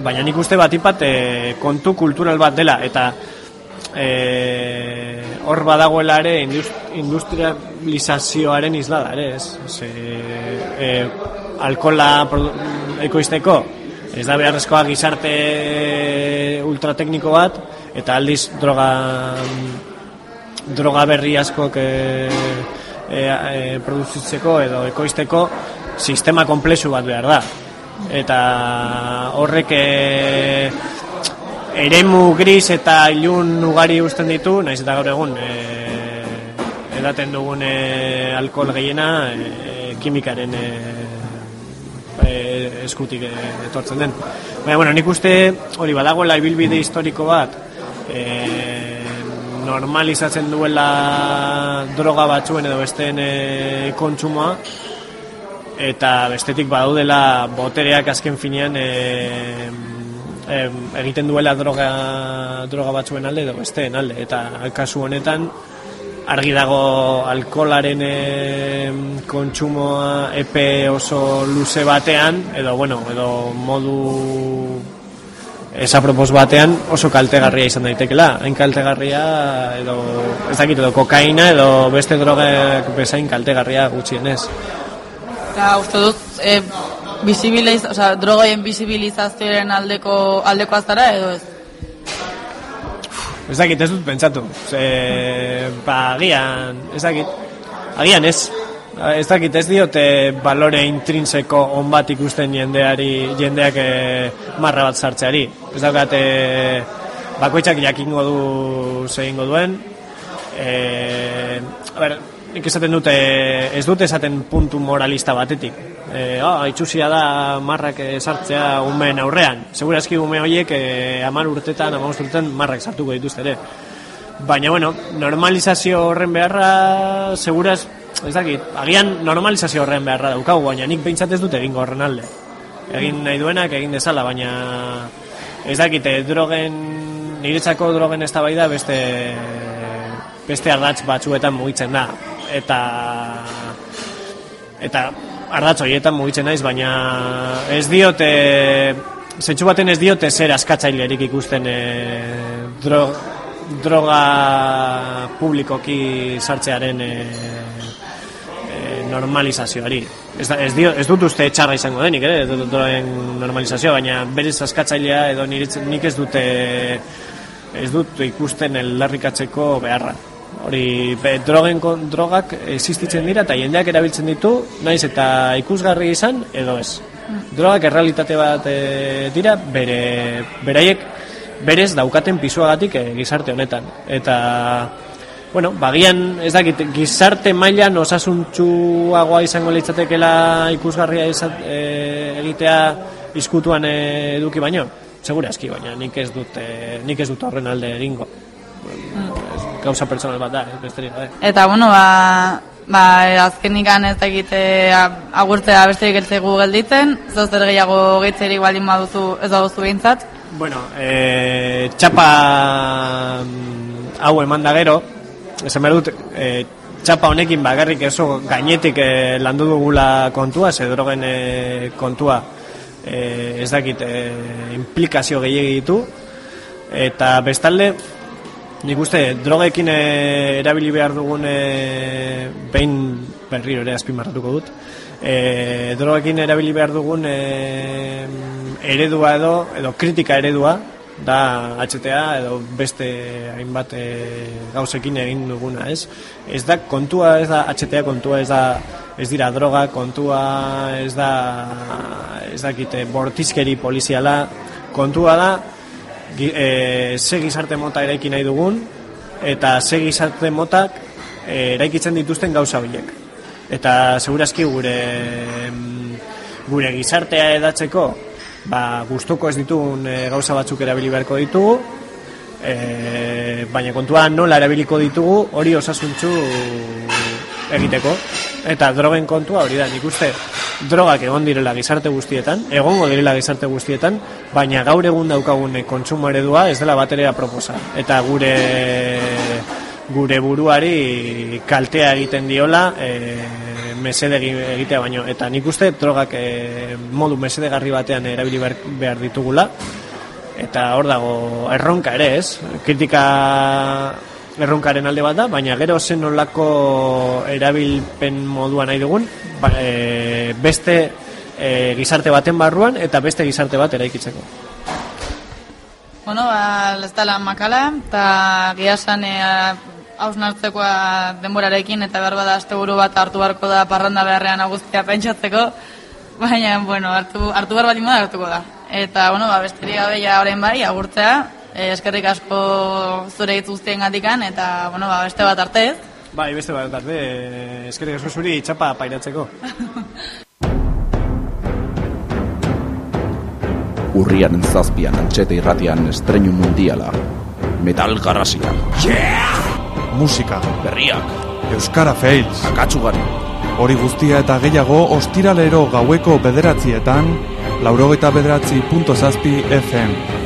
baina nik uste bat ipat e, kontu kultural bat dela eta e, hor badagoela ere indust- industrializazioaren isla da ere ez? Ze, e, alkola produ- ekoizteko ez da beharrezkoa gizarte ultratekniko bat eta aldiz droga droga berri askok e, e, e, produzitzeko edo ekoizteko sistema komplexu bat behar da eta horrek e, eremu gris eta ilun ugari uzten ditu, naiz eta gaur egun e, edaten dugun e, alkohol gehiena e, kimikaren e, e, eskutik etortzen den. Baina, bueno, nik uste hori badagoela ibilbide historiko bat e, normalizatzen duela droga batzuen edo besteen e, kontsumoa eta bestetik badaudela botereak azken finean e, e, egiten duela droga, droga batzuen alde edo besteen alde. Eta kasu honetan argi dago alkolaren e, kontsumoa epe oso luze batean edo bueno, edo modu esapropos batean oso kaltegarria izan daitekela. Hain kaltegarria edo ez dakit edo kokaina edo beste drogak bezain kaltegarria gutxienez Eta uste dut, e, bisibiliz, o sea, drogoien bisibilizazioaren aldeko, aldeko azara edo ez? Ez dakit, ez dut pentsatu. Ze, ba, agian, ez dakit. Agian ez. Ez dakit, ez diote balore intrinseko on bat ikusten jendeari, jendeak e, marra bat sartzeari. Ez daukat, e, bakoitzak jakingo du zehingo duen. E, a ber, nik esaten dute, ez dute esaten puntu moralista batetik. E, oh, itxusia da marrak sartzea umeen aurrean. Segurazki ume horiek e, amar urtetan, amar urtetan marrak sartuko dituzte ere. Baina, bueno, normalizazio horren beharra, seguraz, ez dakit, agian normalizazio horren beharra daukagu, baina nik behintzat ez dut egingo horren alde. Egin nahi duenak, egin dezala, baina ez dakit, eh, drogen niretzako drogen eztabaida beste beste ardatz batzuetan mugitzen da eta eta ardatz horietan mugitzen naiz baina ez diote zentsu baten ez diote zer askatzailerik ikusten e, dro, droga publikoki sartzearen e, e, normalizazioari ez, da, ez, dio, ez dut uste txarra izango denik, ere, dut drogen normalizazioa, baina berez askatzailea edo niritz, nik ez dute ez dut ikusten eldarrikatzeko beharra. Hori, drogen drogak existitzen dira eta jendeak erabiltzen ditu, naiz eta ikusgarri izan edo ez. Drogak errealitate bat e, dira, bere, beraiek berez daukaten pisuagatik e, gizarte honetan. Eta, bueno, bagian ez dakit, gizarte mailan osasuntxuagoa izango litzatekela ikusgarria izat, e, egitea izkutuan eduki baino. Segura eski, baina nik ez dut, nik ez dut horren alde egingo. Ez, Gauza personal bat da, ez besterik gabe. Eta, bueno, ba, ba azkenik ez egite agurtzea besterik eltzegu gelditzen, zau zer gehiago gehitzerik baldin baduzu ez baduzu behintzat. Bueno, e, txapa mm, hau eman da gero, esan behar dut, e, txapa honekin bakarrik eso gainetik e, landu dugula kontua, ze drogen e, kontua e, ez dakit e, implikazio gehiagi ditu, eta bestalde, nik uste drogekin e, erabili behar dugun e, behin berriro ere azpimarratuko dut, e, drogekin erabili behar dugun e, eredua edo, edo kritika eredua, da HTA edo beste hainbat e, gauzekin egin duguna, ez? Ez da kontua ez da HTA kontua ez da ez dira droga kontua ez da ez dakite bortizkeri poliziala kontua da e, ze gizarte mota eraiki nahi dugun eta ze gizarte motak e, eraikitzen dituzten gauza horiek. Eta segurazki gure gure gizartea edatzeko ba, gustuko ez ditugun e, gauza batzuk erabili beharko ditugu e, baina kontua nola erabiliko ditugu hori osasuntzu egiteko. Eta drogen kontua hori da nik uste drogak egon direla gizarte guztietan egongo direla gizarte guztietan baina gaur egun daukagun kontsumo eredua ez dela baterea proposa eta gure gure buruari kaltea egiten diola e, mesede egi- egitea baino. Eta nik uste drogak e, modu mesedegarri batean erabili behar ditugula. Eta hor dago erronka ere ez? Kritika erronkaren alde bat da baina gero zen nolako erabilpen moduan nahi dugun ba, e, beste e, gizarte baten barruan eta beste gizarte bat eraikitzeko Bueno, ba, ez dela makala, eta giasan e, hausnartzekoa denborarekin, eta behar bada asteburu bat hartu beharko da parranda beharrean agustia pentsatzeko, baina, bueno, hartu, hartu behar bada hartuko da. Eta, bueno, ba, besterik gabe ja orain bai, agurtzea, e, eskerrik asko zure hitz guztien gatikan, eta, bueno, ba, beste bat arte ez. bai beste bat arte e, eskerrik asko zuri txapa pairatzeko *laughs* Urriaren zazpian antxete irratian estreinu mundiala. Metal garrasia. Musika. Berriak. Euskara fails. Akatsugarri. Hori guztia eta gehiago ostiralero gaueko bederatzietan, laurogeita bederatzi punto zazpi FM.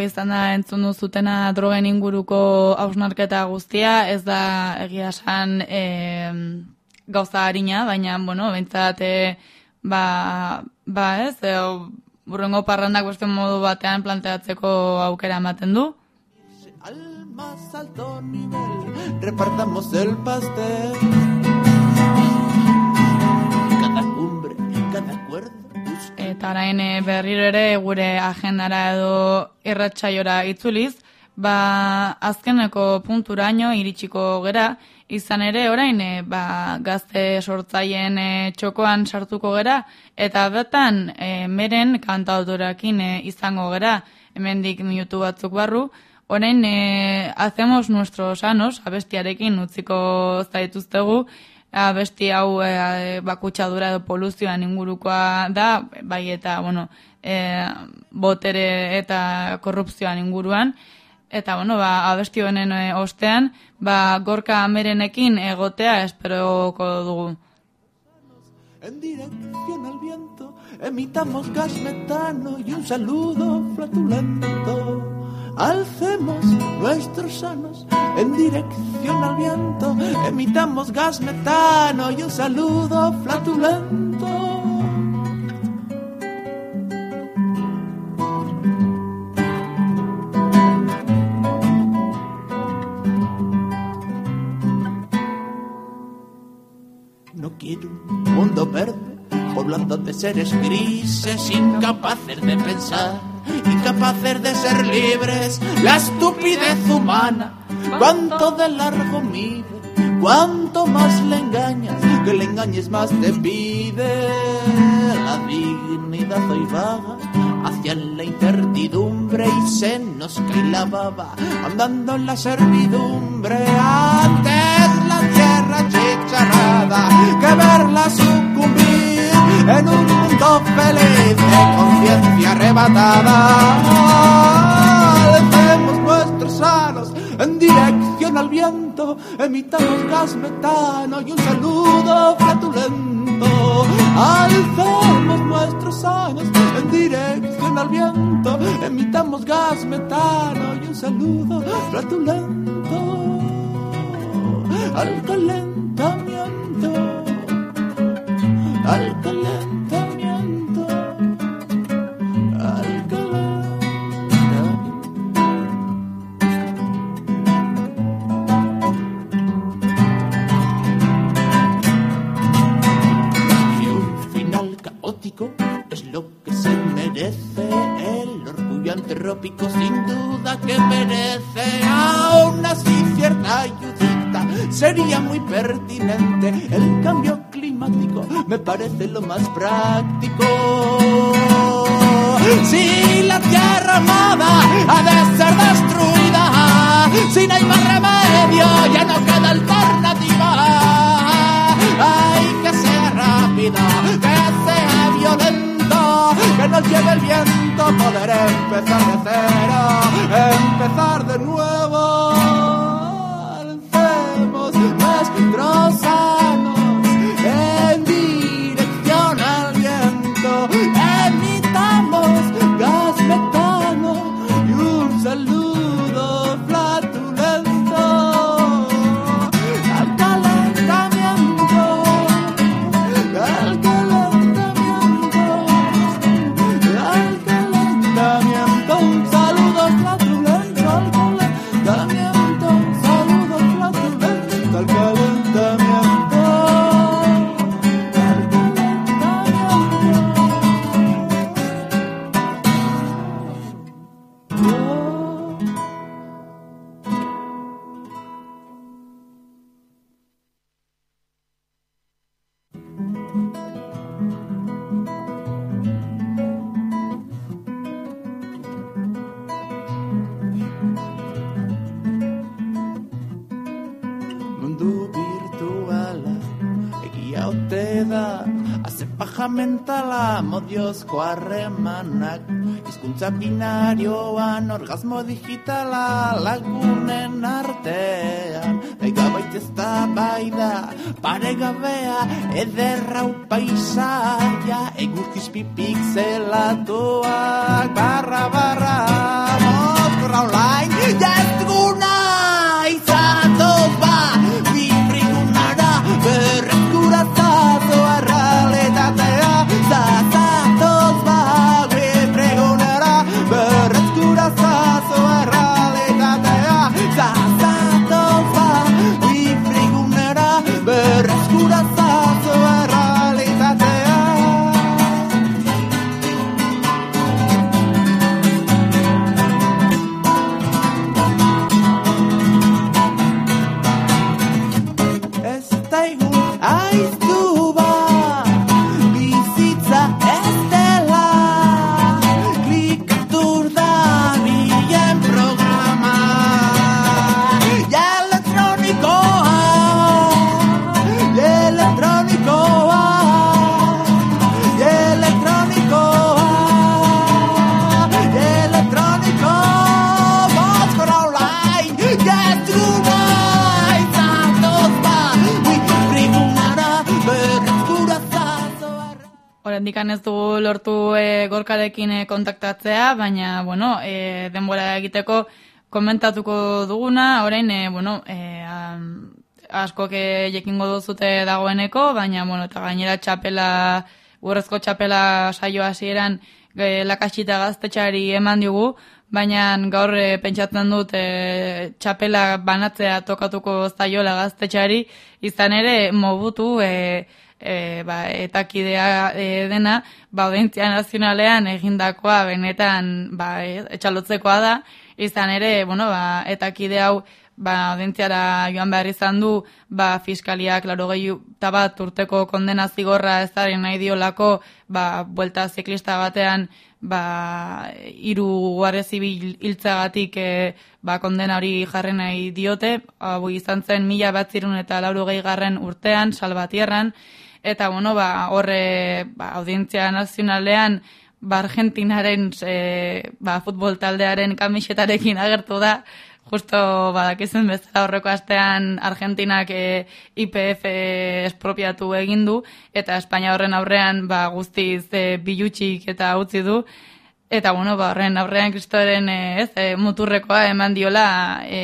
Izan da entzun duzutena drogen inguruko hausnarketa guztia, ez da egia esan e, gauza harina, baina, bueno, bentsat, e, ba, ba ez, e, burrengo parrandak beste modu batean planteatzeko aukera ematen du. Al más alto nivel repartamos el pastel. Cada cumbre, cada cuerda. Eta orain eh, berriro ere gure agendara edo irratsaiora itzuliz, ba azkeneko punturaino iritsiko gera, izan ere orain eh, ba, gazte sortzaien eh, txokoan sartuko gera, eta bertan eh, meren kantautorakin eh, izango gera, hemendik minutu batzuk barru, orain eh, hacemos nuestros anos, abestiarekin utziko zaituztegu, abesti hau e, bakutsadura edo poluzioan ingurukoa da, bai eta, bueno, e, botere eta korrupzioan inguruan, eta, bueno, ba, abesti honen e, ostean, ba, gorka amerenekin egotea esperoko dugu. En dirección al viento emitamos gas metano y un saludo flatulento. Alcemos nuestros sanos en dirección al viento, emitamos gas metano y un saludo flatulento. No quiero un mundo verde poblando de seres grises incapaces de pensar, incapaces de ser libres. La estupidez humana, cuánto de largo mide, cuánto más le engañas, que le engañes más te pide. La dignidad hoy vaga hacia la incertidumbre y se nos cae la baba, andando en la servidumbre. Antes arrebatada. Alcemos nuestros sanos en dirección al viento, emitamos gas metano y un saludo flatulento. Alcemos nuestros sanos en dirección al viento, emitamos gas metano y un saludo flatulento. Al calentamiento, al calentamiento, parece lo más práctico. Si la tierra amada ha de ser destruida, si no hay más remedio, ya no queda alternativa. Hay que ser rápido, que sea violento, que nos lleve el viento, poder empezar de cero, empezar de nuevo. Orgasmo digitala lagunen artean. Ega baitezta bai da paregabea ederrau paisaia Egurkiz pipik zelatuak barra barra Mozkorra Horendikan ez dugu lortu e, gorkarekin e, kontaktatzea, baina, bueno, e, denbora egiteko komentatuko duguna, orain, e, bueno, e, am, askok jekingo duzute dagoeneko, baina, bueno, eta gainera txapela, urrezko txapela saio hasieran e, lakasita gaztetxari eman digu, baina gaur e, pentsatzen dut e, txapela banatzea tokatuko zaiola gaztetxari, izan ere mobutu e, e, ba, eta kidea e, dena, ba, audientzia nazionalean egindakoa benetan ba, e, etxalotzekoa da, izan ere, bueno, ba, eta kide hau ba, audentziara joan behar izan du, ba, fiskaliak laro eta bat urteko kondena zigorra ezari nahi diolako, ba, buelta ziklista batean, ba, iru guardia zibil hiltzagatik e, ba, kondena hori jarri nahi diote, hau izan zen mila bat eta lauro garren urtean, salbatierran, eta bueno, ba, horre ba, audientzia nazionalean, ba, Argentinaren e, ba, futbol taldearen kamisetarekin *laughs* agertu da, justo badakizuen bezala horreko astean Argentinak e, IPF espropiatu egin du. Eta Espainia horren aurrean ba, guztiz e, bilutsik eta utzi du. Eta bueno, ba, horren aurrean kristoren e, ez, e, muturrekoa eman diola e,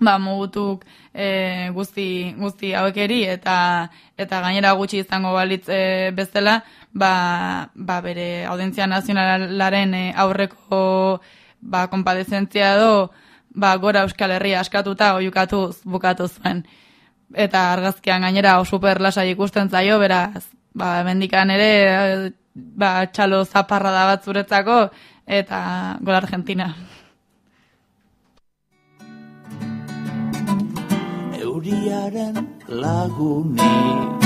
ba, mugutuk e, guzti, guzti hauekeri eta eta gainera gutxi izango balitz e, bezala ba, ba bere audientzia nazionalaren e, aurreko ba, konpadezentzia do ba, gora Euskal Herria askatuta oiukatuz bukatu zuen. Eta argazkian gainera super lasai ikusten zaio, beraz, ba, mendikan ere, ba, txalo zaparra da bat zuretzako, eta gol Argentina. Euriaren lagunik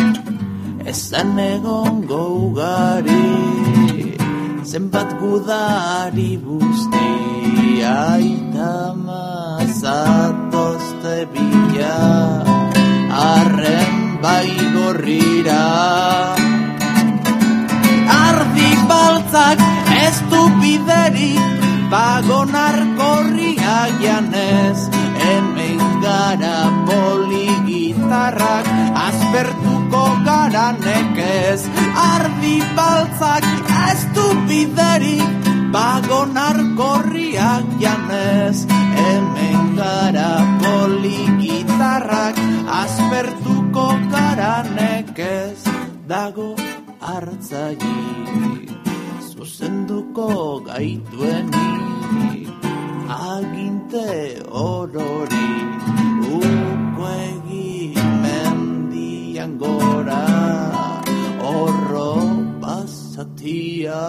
Ezan egon ugari Zenbat gudari busti Aita mazatozte bila Arren bai gorrira. Ardi baltzak ez du biderik Bagonar korriak janez Hemen gara poligitarrak Azbertuko gara nekez Ardi baltzak ez du biderik Bagonar korriak janez. Hemen gara poligitarrak Azbertuko gara nekez Dago hartzaik zuzenduko gaituenik aginte orori uko mendian gora horro basatia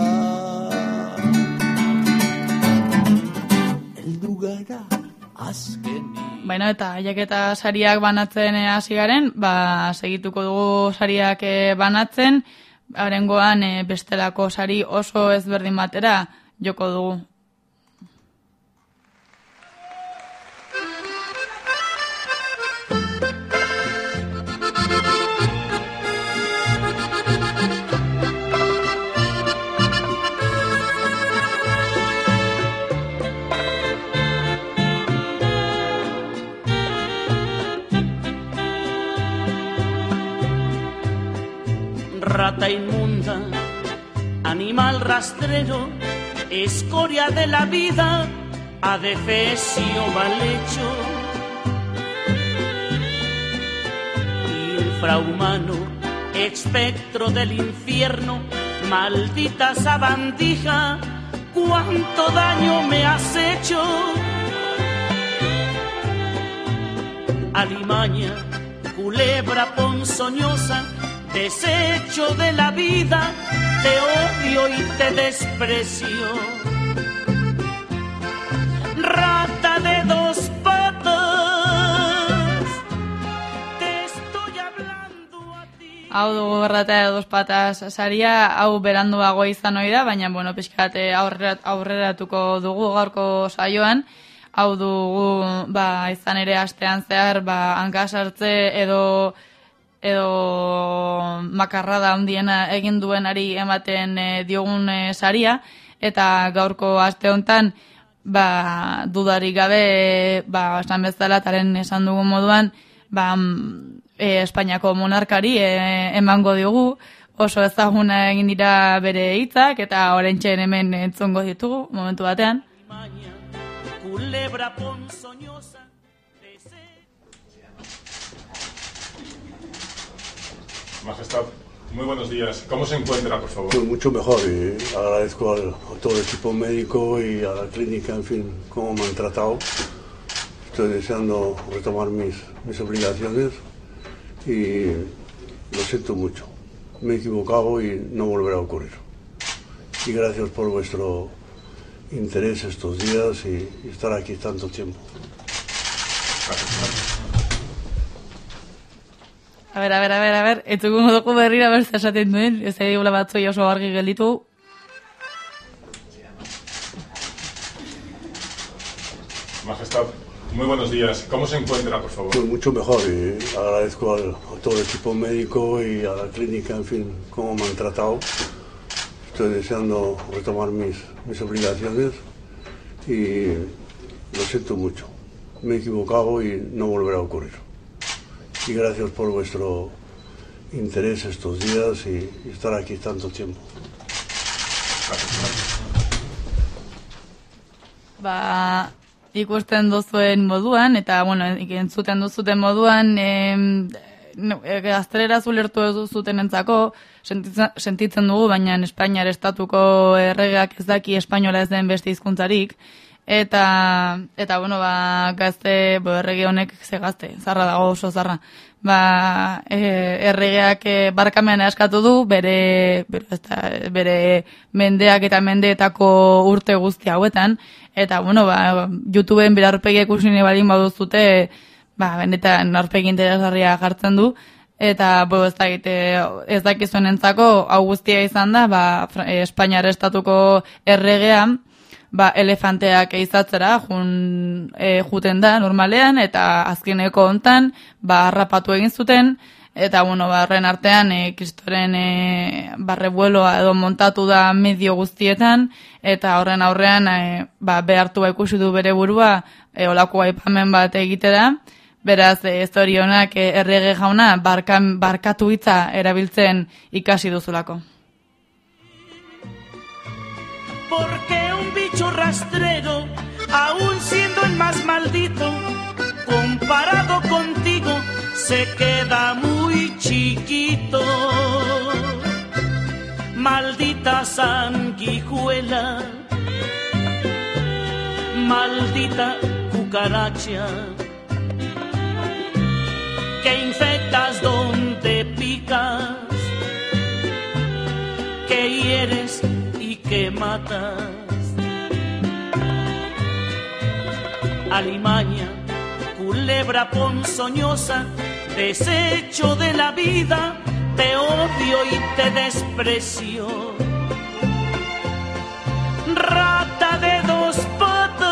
eldu gara azkeni Baina eta haiek eta sariak banatzen eh, hasi garen, ba, segituko dugu sariak eh, banatzen, arengoan eh, bestelako sari oso ezberdin batera joko dugu. Rata inmunda, animal rastrero, escoria de la vida, adefesio mal hecho, infrahumano, espectro del infierno, maldita sabandija, cuánto daño me has hecho. Alimaña, culebra ponzoñosa, desecho de la vida, te odio y te desprecio. Rata de dos patas, te estoy hablando a ti. Hau dugu errata de dos patas saria, hau beranduago izan ohi baina, bueno, pixkate aurrera, aurreratuko dugu gaurko saioan. Hau dugu, ba, izan ere astean zehar, ba, hankasartze edo edo makarrada handiena egin duenari ematen e, diogun e, saria, eta gaurko aste hontan, ba, dudari gabe, ba, esan bezala, taren esan dugun moduan, ba, mm, e, Espainiako monarkari e, emango diogu, oso ezaguna egin dira bere hitzak eta orentxen hemen entzongo ditugu momentu batean. Culebra ponzoñosa, Majestad, muy buenos días. ¿Cómo se encuentra, por favor? Pues mucho mejor y agradezco al, a todo el equipo médico y a la clínica, en fin, cómo me han tratado. Estoy deseando retomar mis, mis obligaciones y lo siento mucho. Me he equivocado y no volverá a ocurrir. Y gracias por vuestro interés estos días y, y estar aquí tanto tiempo. A ber, a ber, a ber, a ber, etzuko dugu berrira berza esaten duen, ez da digula batzoi oso argi gelditu. Majestad, muy buenos días. ¿Cómo se encuentra, por favor? Pues mucho mejor y agradezco al, a todo el equipo médico y a la clínica, en fin, cómo me han tratado. Estoy deseando retomar mis, mis obligaciones y lo siento mucho. Me he equivocado y no volverá a ocurrir. Y gracias por vuestro interés estos días y, estar aquí tanto tiempo. Ba, ikusten duzuen moduan, eta, bueno, entzuten duzuten moduan, em, no, e, gaztelera zulertu ez duzuten entzako, sentitzen, sentitzen dugu, baina Espainiar estatuko erregeak ez daki espainola ez den beste hizkuntzarik, eta, eta bueno, ba, gazte, bo, errege honek ze gazte, zarra dago oso zarra. Ba, e, erregeak e, barkamena eskatu du, bere, bere, bere mendeak eta mendeetako urte guzti hauetan, eta, bueno, ba, YouTubeen bere aurpegia ikusi nahi balin baduzute, ba, benetan aurpegi interesgarria jartzen du, eta bo, ez dakit, e, ez dakizuen entzako, hau guztia izan da, ba, e, Espainiar estatuko erregea, ba, elefanteak eizatzera jun, e, juten da normalean, eta azkeneko hontan ba, harrapatu egin zuten, eta bueno, ba, horren artean e, kristoren e, barrebueloa edo montatu da medio guztietan, eta horren aurrean e, ba, behartu ikusi du bere burua e, olako aipamen bat egitera, Beraz, e, zorionak e, errege jauna barkan, barkatu hitza erabiltzen ikasi duzulako. Porque rastrero, aún siendo el más maldito, comparado contigo, se queda muy chiquito. Maldita sanguijuela, maldita cucaracha, que infectas donde picas, que hieres y que matas. Alimaña, culebra ponzoñosa, desecho de la vida, te odio y te desprecio. Rata de dos patas,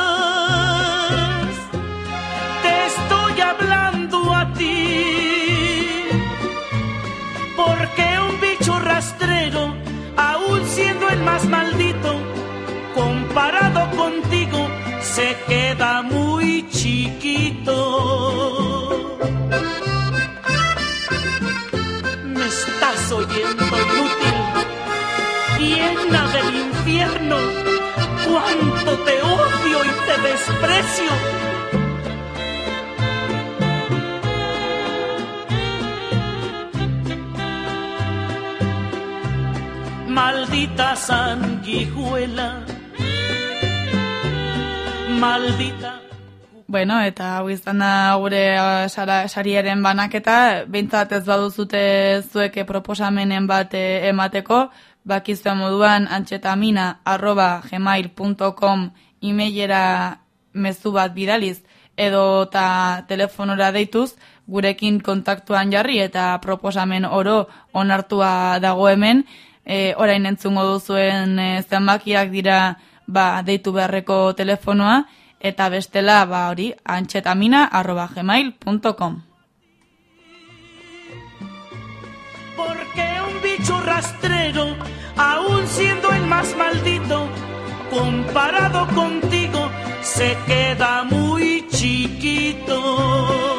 te estoy hablando a ti. Porque un bicho rastrero, aún siendo el más maldito, comparado contigo, se queda muy chiquito. Me estás oyendo inútil, llena del infierno, cuánto te odio y te desprecio. Maldita sanguijuela, maldita. Bueno, eta hau izan da gure eh, sariaren banaketa, behintzat ez baduzute zueke proposamenen bat eh, emateko, bakizuen moduan antxetamina arroba gmail.com emailera mezu bat bidaliz, edo eta telefonora deituz, gurekin kontaktuan jarri eta proposamen oro onartua dago hemen, e, orain entzungo duzuen zenbakiak dira ba, deitu beharreko telefonoa, eta bestela ba hori antxetamina arroba gmail.com Porque un bicho rastrero, aún siendo el más maldito, comparado contigo, se queda muy chiquito.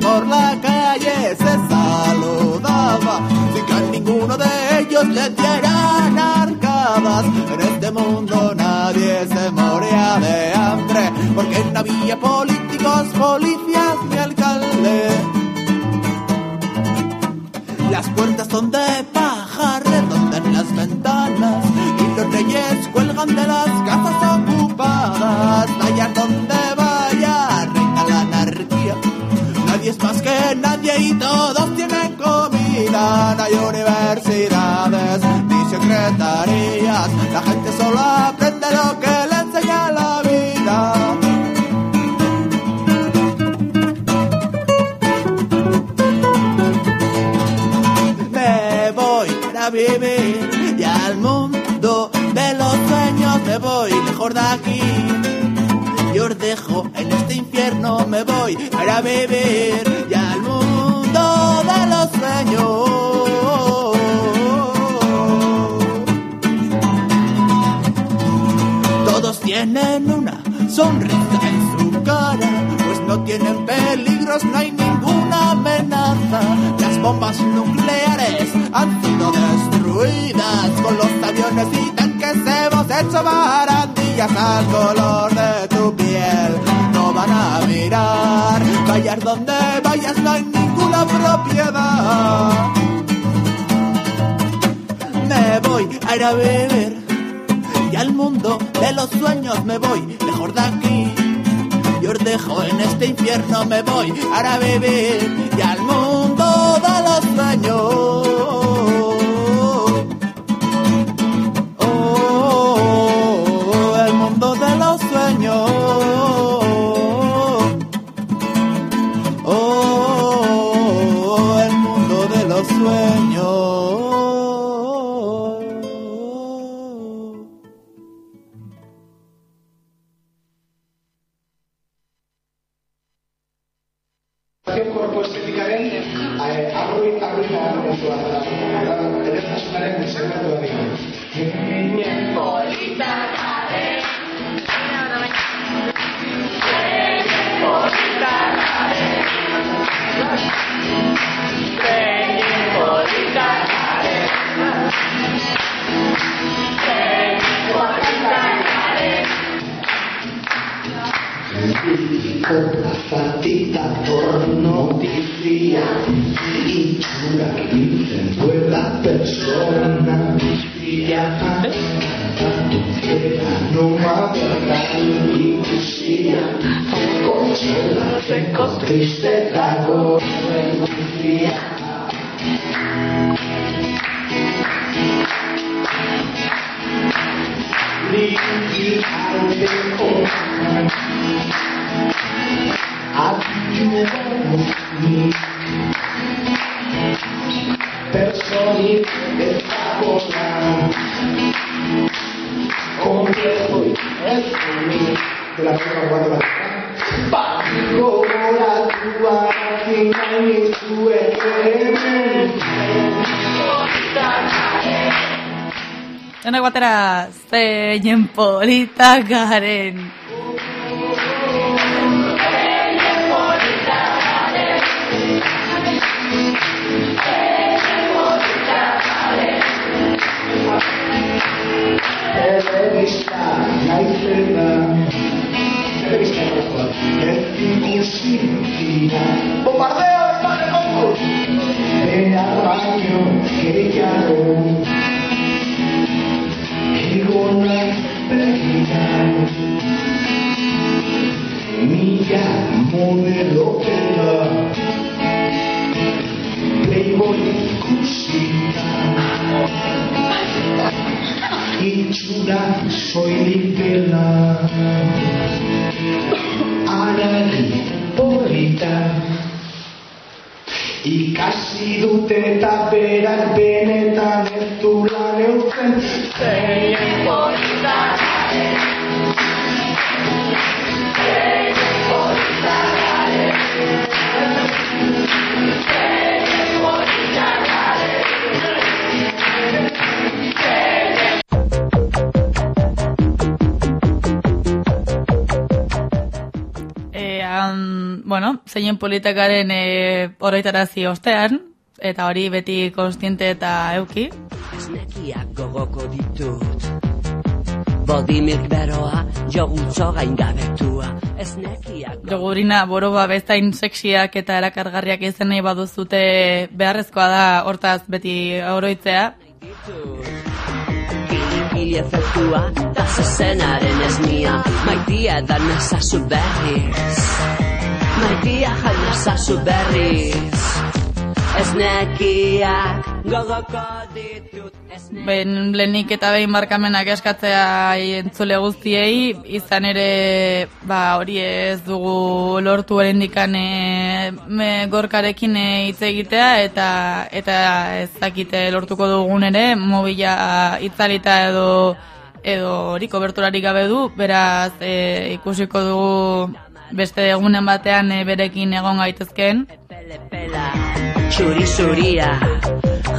Por la calle se saludaba sin que a ninguno de ellos le dieran arcadas. En este mundo nadie se moría de hambre porque no había políticos, policías ni alcalde. Las puertas son de paja, redondan las ventanas y los reyes cuelgan de las casas Nadie es más que nadie y todos tienen comida. No hay universidades ni secretarías. La gente solo aprende lo que le enseña la vida. me voy a vivir y al mundo de los sueños me voy lejos de aquí. En este infierno, me voy a vivir y al mundo de los sueños. Todos tienen una sonrisa en su cara, pues no tienen peligros, no hay ninguna amenaza. Las bombas nucleares han sido destruidas con los aviones y tanques hemos hecho barandillas al color donde vayas, no hay ninguna propiedad. Me voy a ir a vivir y al mundo de los sueños me voy lejos de aquí. Y os dejo en este infierno, me voy a vivir y al mundo de los sueños. Zeinen polita garen. Telebista naizena Telebista naizena Ez ikusi dira Bombardeo Ikasi dute eta berak benetan ez du lan eutzen Zeinen polita Zeinen polita Zeinen polita bueno, zeinen politikaren e, oroitarazi ostean, eta hori beti konstiente eta euki. Esnekiak gogoko ditut. Bodimilk beroa, jogutzo gaingabetua Esnekiak Jogurina boroba bestain sexiak eta erakargarriak izen nahi baduzute beharrezkoa da hortaz beti oroitzea. Pili efektua, da zezenaren esnia Maitia da nazazu berriz. Maitia jal nazazu berriz Esnekiak gogoko ditut Ben lehenik eta behin markamenak eskatzea entzule guztiei, izan ere ba, hori ez dugu lortu erendikan e, me gorkarekin e, hitz egitea eta eta ez dakite lortuko dugun ere mobila itzalita edo edo hori koberturarik gabe du, beraz e, ikusiko dugu beste egunen batean e, berekin egon gaitezken. Txuri zuria,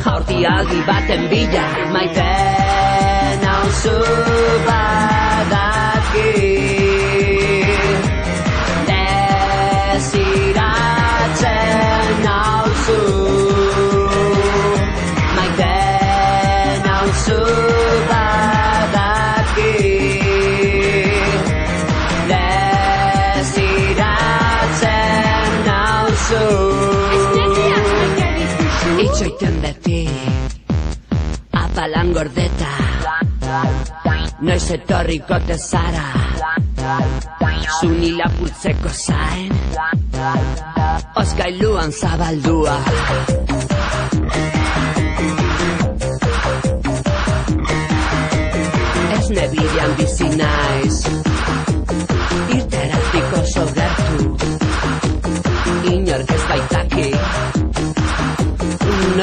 jaurti aldi baten bila Maite nauzu badaki Itxoiten beti Apalan gordeta. Noiz etorriko te zara Zuni lapurtzeko zain. Oskailuan zabaldua. Ez nebidean bizi naiz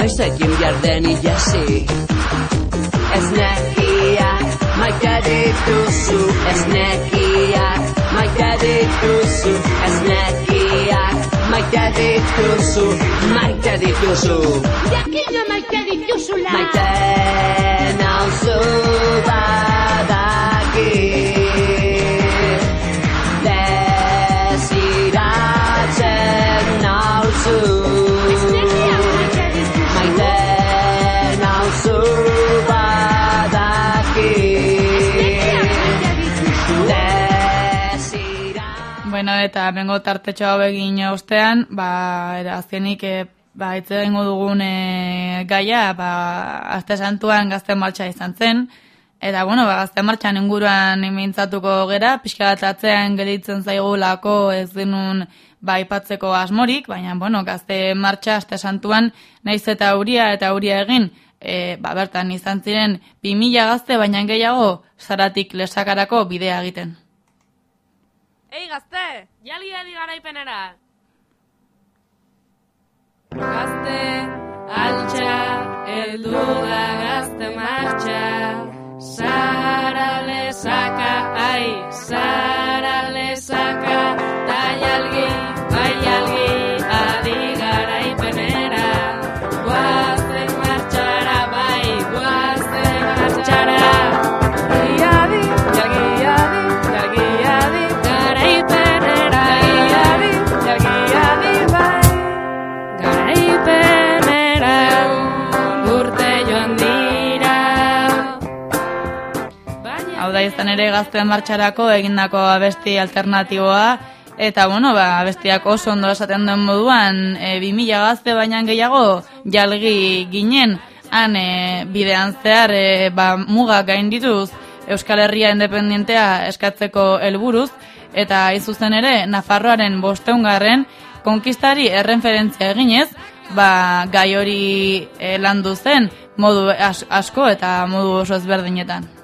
Noiz egin behar den ilasi Esnekiak maite dituzu Esnekiak maite dituzu Esnekiak maite dituzu Maite dituzu. Jakina maite dituzula. Maite nauzu badaki Bueno, eta bengo tartetxo hau egin ostean, ba, azkenik, e, ba, itze egingo dugun e, gaia, ba, azte santuan gazte martxa izan zen, eta, bueno, ba, gazte martxan inguruan mintzatuko gera, pixka bat atzean gelitzen zaigulako ez denun, ba, ipatzeko asmorik, baina, bueno, gazte martxa azte santuan, naiz eta auria eta auria egin, e, ba, bertan izan ziren 2000 gazte, baina gehiago, zaratik lesakarako bidea egiten. Ei, gazte, jali edi garaipenera. Gazte, altxa, eldu da gazte martxa. Sara lesaka, ai, Sara lesaka, taialgi, baialgi, adi izan ere gazten martxarako egindako abesti alternatiboa, eta bueno, ba, abestiak oso ondo esaten duen moduan, e, 2000 gazte baina gehiago jalgi ginen, han e, bidean zehar e, ba, muga gain dituz Euskal Herria independentea eskatzeko helburuz. Eta izuzen ere Nafarroaren bosteungarren konkistari erreferentzia eginez, ba, gai hori e, landu zen modu as- asko eta modu oso ezberdinetan.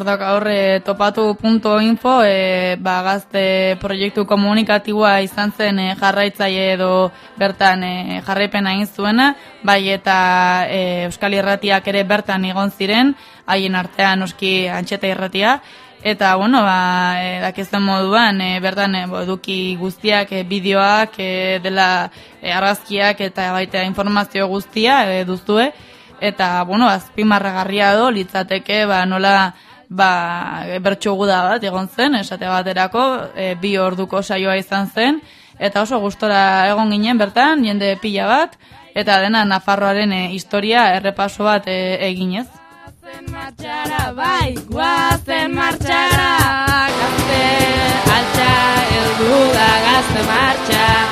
hor dauka horre topatu.info e, ba, gazte proiektu komunikatiboa izan zen e, jarraitzaile edo bertan e, jarraipena egin zuena, bai eta e, Euskal Irratiak ere bertan egon ziren, haien artean oski antxeta irratia, Eta, bueno, ba, e, dakizten moduan, e, bertan e, eduki guztiak, bideoak, e, dela e, argazkiak eta baita informazio guztia e, duzue. Eta, bueno, azpimarragarria do, litzateke, ba, nola, ba, bertso guda bat egon zen, esate baterako, e, bi orduko saioa izan zen, eta oso gustora egon ginen bertan, jende pila bat, eta dena Nafarroaren e, historia errepaso bat e, eginez. martxara, bai, guazen martxara. Gazte, altxa, eldu da gazte martxa.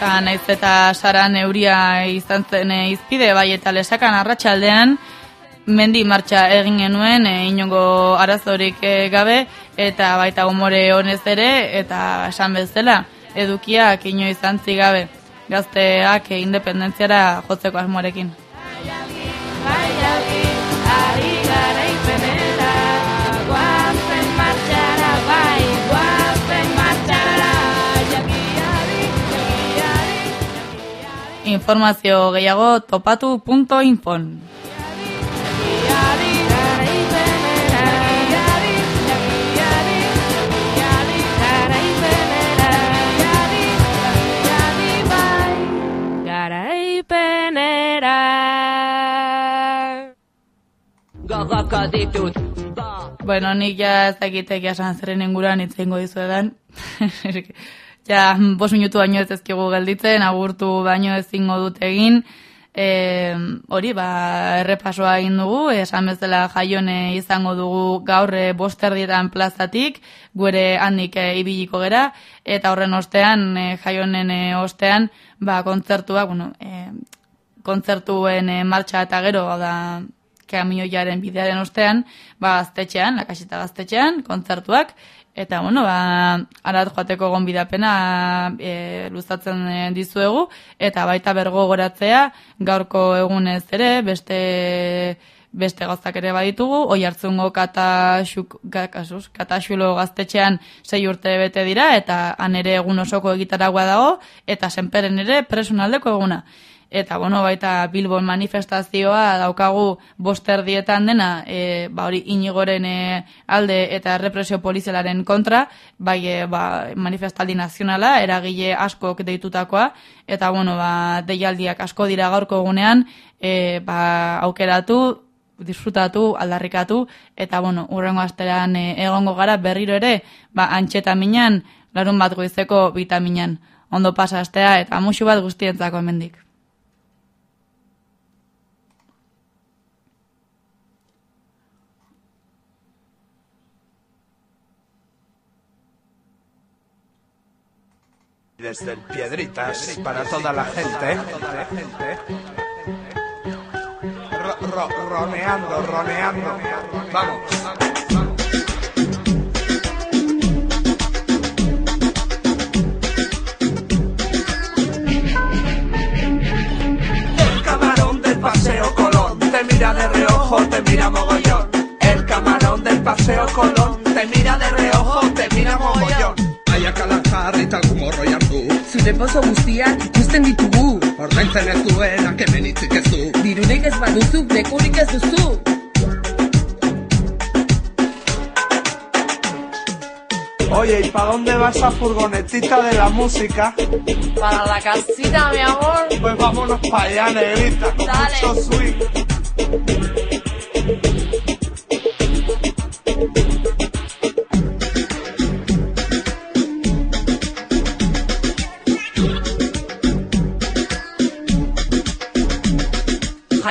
Eta naiz eta saran euria izan zen e, izpide, bai eta lesakan arratsaldean mendi martxa egin genuen e, inongo arazorik e, gabe eta baita umore honez ere eta esan bezala edukiak inoiz antzi gabe gazteak e, independentziara jotzeko asmoarekin. Baialgi, ari Informazio gehiago topatu.infon. Gogoko ditut, Bueno, nik ja ez dakitek jasan zeren inguruan hitz egingo dizuedan. *laughs* ja, *laughs* bos minutu baino ez ezkigu gelditzen, agurtu baino ezingo dut egin. E, hori, ba, errepasoa egin dugu, esan bezala jaione izango dugu gaur e, bosterdietan plazatik, gure handik e, ibiliko gera, eta horren ostean, e, jaionen e, ostean, ba, kontzertua, bueno, e, kontzertuen e, martxa eta gero, da, kamioiaren bidearen ostean, ba, gaztetxean, lakasita gaztetxean, kontzertuak, eta, bueno, ba, arat joateko gonbidapena e, luzatzen e, dizuegu, eta baita bergo goratzea, gaurko egunez ere, beste beste gauzak ere baditugu, oi hartzungo kasuz, kataxulo gaztetxean sei urte bete dira, eta han ere egun osoko egitaragua dago, eta senperen ere presunaldeko eguna. Eta bueno, baita Bilbon manifestazioa daukagu boster dietan dena, e, ba hori inigoren e, alde eta represio polizialaren kontra, bai e, ba, manifestaldi nazionala, eragile askok deitutakoa, eta bueno, ba, deialdiak asko dira gaurko egunean, e, ba, aukeratu, disfrutatu, aldarrikatu, eta bueno, urrengo asteran e, egongo gara berriro ere, ba, antxetaminan, larun bat goizeko vitaminan. Ondo pasa astea eta musu bat guztientzako hemendik. Desde el Piedritas para toda la gente. Ro- ro- roneando, roneando. Vamos. El camarón del paseo Colón te mira de reojo, te mira mogollón. El camarón del paseo Colón te mira de reojo, te mira mogollón. Aiakala jarri eta gumorro jartu Zure pozo guztiak ikusten ditugu. Ordaintzen ez duena, kemen hitzik ez du Dirurik ez baduzu, lekurik ez duzu. Oye, ¿y para dónde va esa furgonetita de la música? Para la casita, mi amor. Pues vámonos para allá, negrita, con Dale. mucho swing.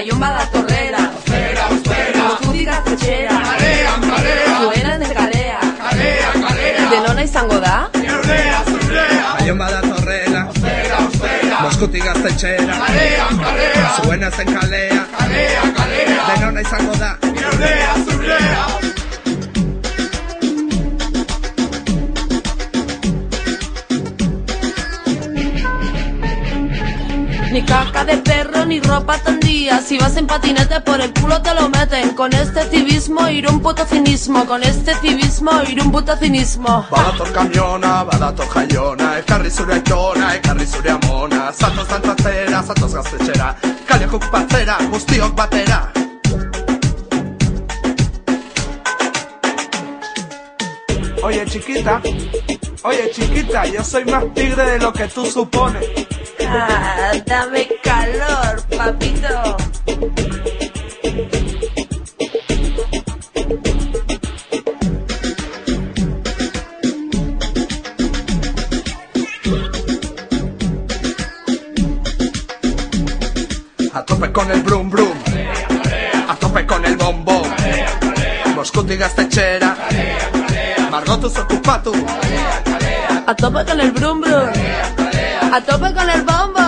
Yomba la torrera. Espera, espera. Como de carea. Carea, carea. De nona y sangodá. Eurrea, eurrea. Ayomba la torrera. Espera, espera. Moscuti gaztetxera. Marea, marea. Kalea. De nona y sangodá. Eurrea, eurrea. Ni caca de perro ni ropa tendía. Si vas en patinete por el culo te lo meten. Con este civismo ir un puto cinismo. Con este civismo ir un puto cinismo. Badator kamiona, badator jaiona Ekarri zure aitona, ekarri zure amona Zatoz dantzatzera, zatoz gaztetxera Kaleak okupatzera, guztiok batera Oye chiquita, oye chiquita, yo soy más tigre de lo que tú supones. Ah, dame calor, papito. A tope con el brum brum. A tope con el bombo Moskutik gaztetxera Margotuz okupatu A tope con el brum brum. A tope con el bombo.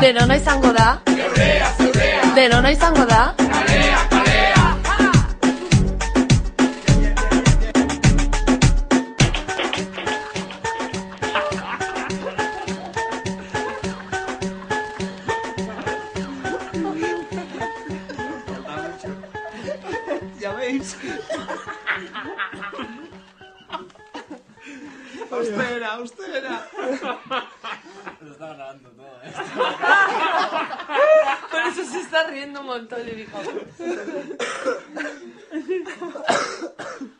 Denona izango da. Denona izango da. Ya Austera, austera Lo está grabando todo, ¿eh? *laughs* Por eso se está riendo un montón, le dijo.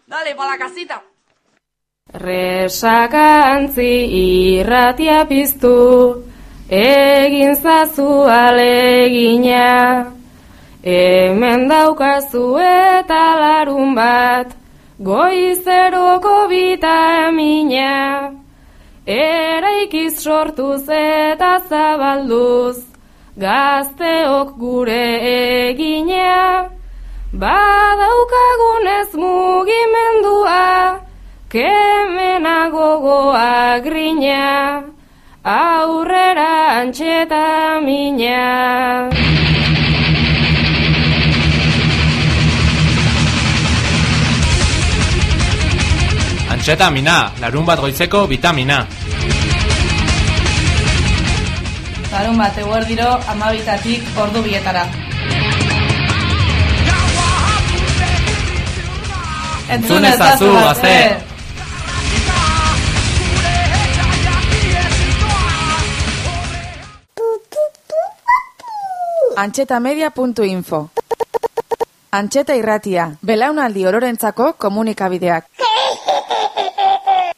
Dale, para la casita. Resakantzi irratia piztu, egin zazu alegina. Hemen daukazu eta larun bat, goizeroko bitamina. Eraikiz sortuz eta zabalduz, gazteok gure egina. Badaukagunez mugimendua, kemena gogoa grina, aurrera antxeta mina. Antxetamina, larun bat goizeko vitamina. Larun bat eguerdiro amabitatik ordu bietara. Entzun ezazu, gazte! Antxetamedia.info Antxeta irratia, belaunaldi ororentzako komunikabideak.